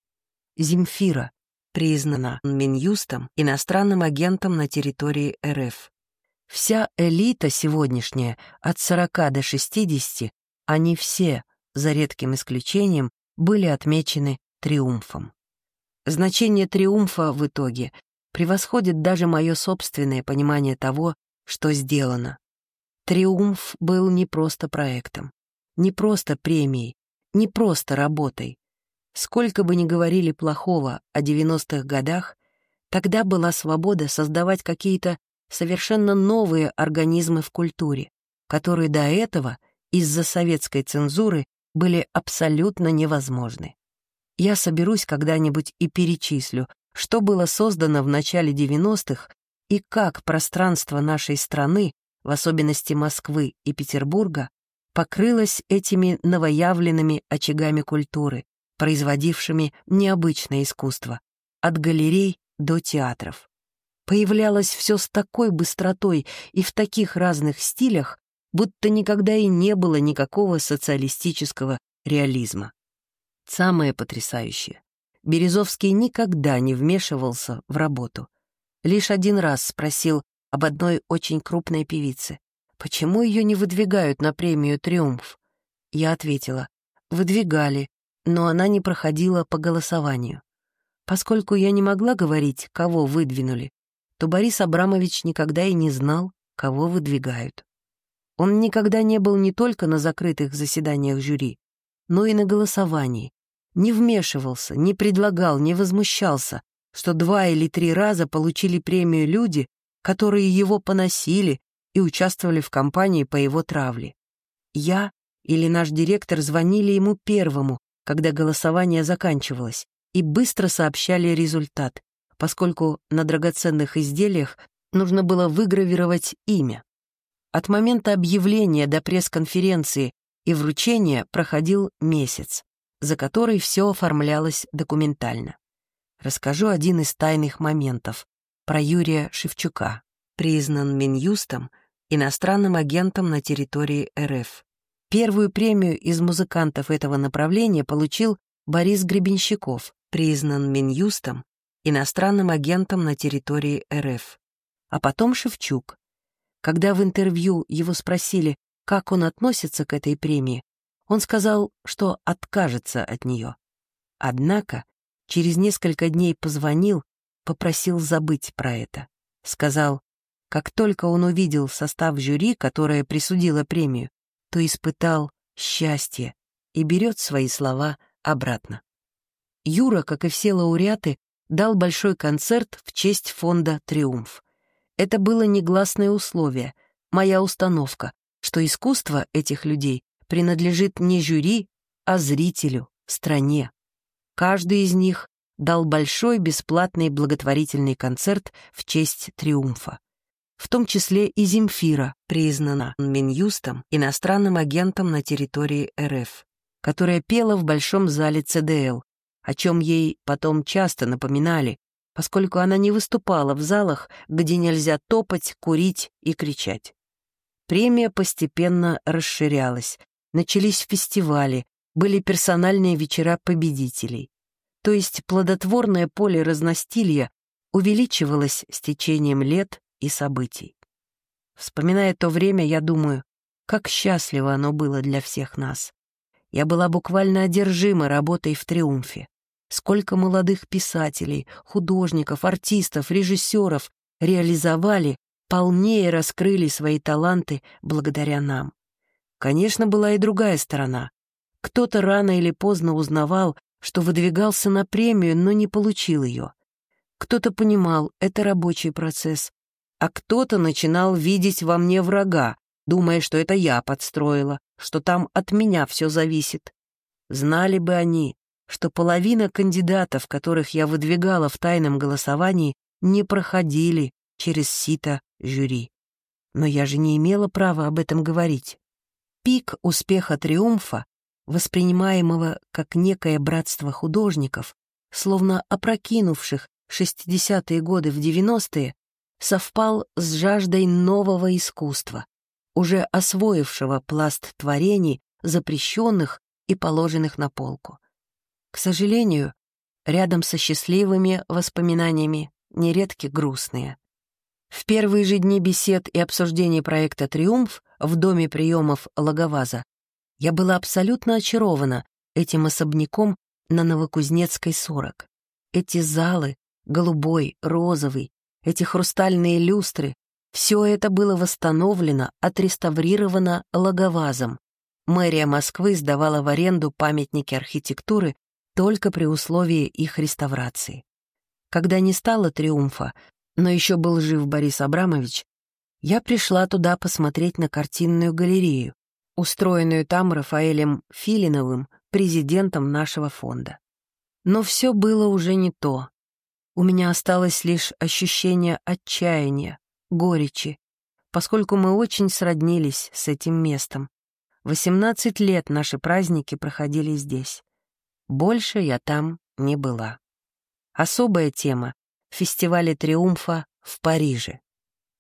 Земфира признана Минюстом иностранным агентом на территории РФ. Вся элита сегодняшняя, от 40 до 60, они все, за редким исключением, были отмечены триумфом. Значение триумфа в итоге превосходит даже мое собственное понимание того, что сделано. Триумф был не просто проектом, не просто премией, не просто работой. Сколько бы ни говорили плохого о 90-х годах, тогда была свобода создавать какие-то совершенно новые организмы в культуре, которые до этого из-за советской цензуры были абсолютно невозможны. Я соберусь когда-нибудь и перечислю, что было создано в начале 90-х и как пространство нашей страны, в особенности Москвы и Петербурга, покрылось этими новоявленными очагами культуры, производившими необычное искусство, от галерей до театров появлялось все с такой быстротой и в таких разных стилях, будто никогда и не было никакого социалистического реализма. Самое потрясающее. Березовский никогда не вмешивался в работу. Лишь один раз спросил об одной очень крупной певице, почему ее не выдвигают на премию «Триумф». Я ответила, выдвигали, но она не проходила по голосованию. Поскольку я не могла говорить, кого выдвинули, то Борис Абрамович никогда и не знал, кого выдвигают. Он никогда не был не только на закрытых заседаниях жюри, но и на голосовании, не вмешивался, не предлагал, не возмущался, что два или три раза получили премию люди, которые его поносили и участвовали в кампании по его травле. Я или наш директор звонили ему первому, когда голосование заканчивалось, и быстро сообщали результат, поскольку на драгоценных изделиях нужно было выгравировать имя. От момента объявления до пресс-конференции и вручения проходил месяц, за который все оформлялось документально. Расскажу один из тайных моментов про Юрия Шевчука, признан Минюстом иностранным агентом на территории РФ. Первую премию из музыкантов этого направления получил Борис Гребенщиков, признан Минюстом иностранным агентом на территории РФ. А потом Шевчук. Когда в интервью его спросили, как он относится к этой премии, он сказал, что откажется от нее. Однако через несколько дней позвонил, попросил забыть про это. Сказал, как только он увидел состав жюри, которое присудило премию, то испытал счастье и берет свои слова обратно. Юра, как и все лауреаты, дал большой концерт в честь фонда «Триумф». Это было негласное условие, моя установка, что искусство этих людей принадлежит не жюри, а зрителю, стране. Каждый из них дал большой бесплатный благотворительный концерт в честь «Триумфа». В том числе и Земфира признана Минюстом иностранным агентом на территории РФ, которая пела в Большом зале ЦДЛ, о чем ей потом часто напоминали, поскольку она не выступала в залах, где нельзя топать, курить и кричать. Премия постепенно расширялась, начались фестивали, были персональные вечера победителей. То есть плодотворное поле разностилья увеличивалось с течением лет и событий. Вспоминая то время, я думаю, как счастливо оно было для всех нас. Я была буквально одержима работой в «Триумфе». Сколько молодых писателей, художников, артистов, режиссеров реализовали, полнее раскрыли свои таланты благодаря нам. Конечно, была и другая сторона. Кто-то рано или поздно узнавал, что выдвигался на премию, но не получил ее. Кто-то понимал, это рабочий процесс, а кто-то начинал видеть во мне врага, думая, что это я подстроила, что там от меня все зависит. Знали бы они, что половина кандидатов, которых я выдвигала в тайном голосовании, не проходили через сито жюри. Но я же не имела права об этом говорить. Пик успеха «Триумфа», воспринимаемого как некое братство художников, словно опрокинувших 60-е годы в 90-е, совпал с жаждой нового искусства, уже освоившего пласт творений, запрещенных и положенных на полку. К сожалению, рядом со счастливыми воспоминаниями нередки грустные. В первые же дни бесед и обсуждений проекта «Триумф» в доме приемов Логоваза я была абсолютно очарована этим особняком на Новокузнецкой 40. Эти залы, голубой, розовый, эти хрустальные люстры, все это было восстановлено, отреставрировано Логовазом. Мэрия Москвы сдавала в аренду памятники архитектуры только при условии их реставрации. Когда не стало «Триумфа», но еще был жив Борис Абрамович, я пришла туда посмотреть на картинную галерею, устроенную там Рафаэлем Филиновым, президентом нашего фонда. Но все было уже не то. У меня осталось лишь ощущение отчаяния, горечи, поскольку мы очень сроднились с этим местом. Восемнадцать лет наши праздники проходили здесь. Больше я там не была. Особая тема — фестивале «Триумфа» в Париже.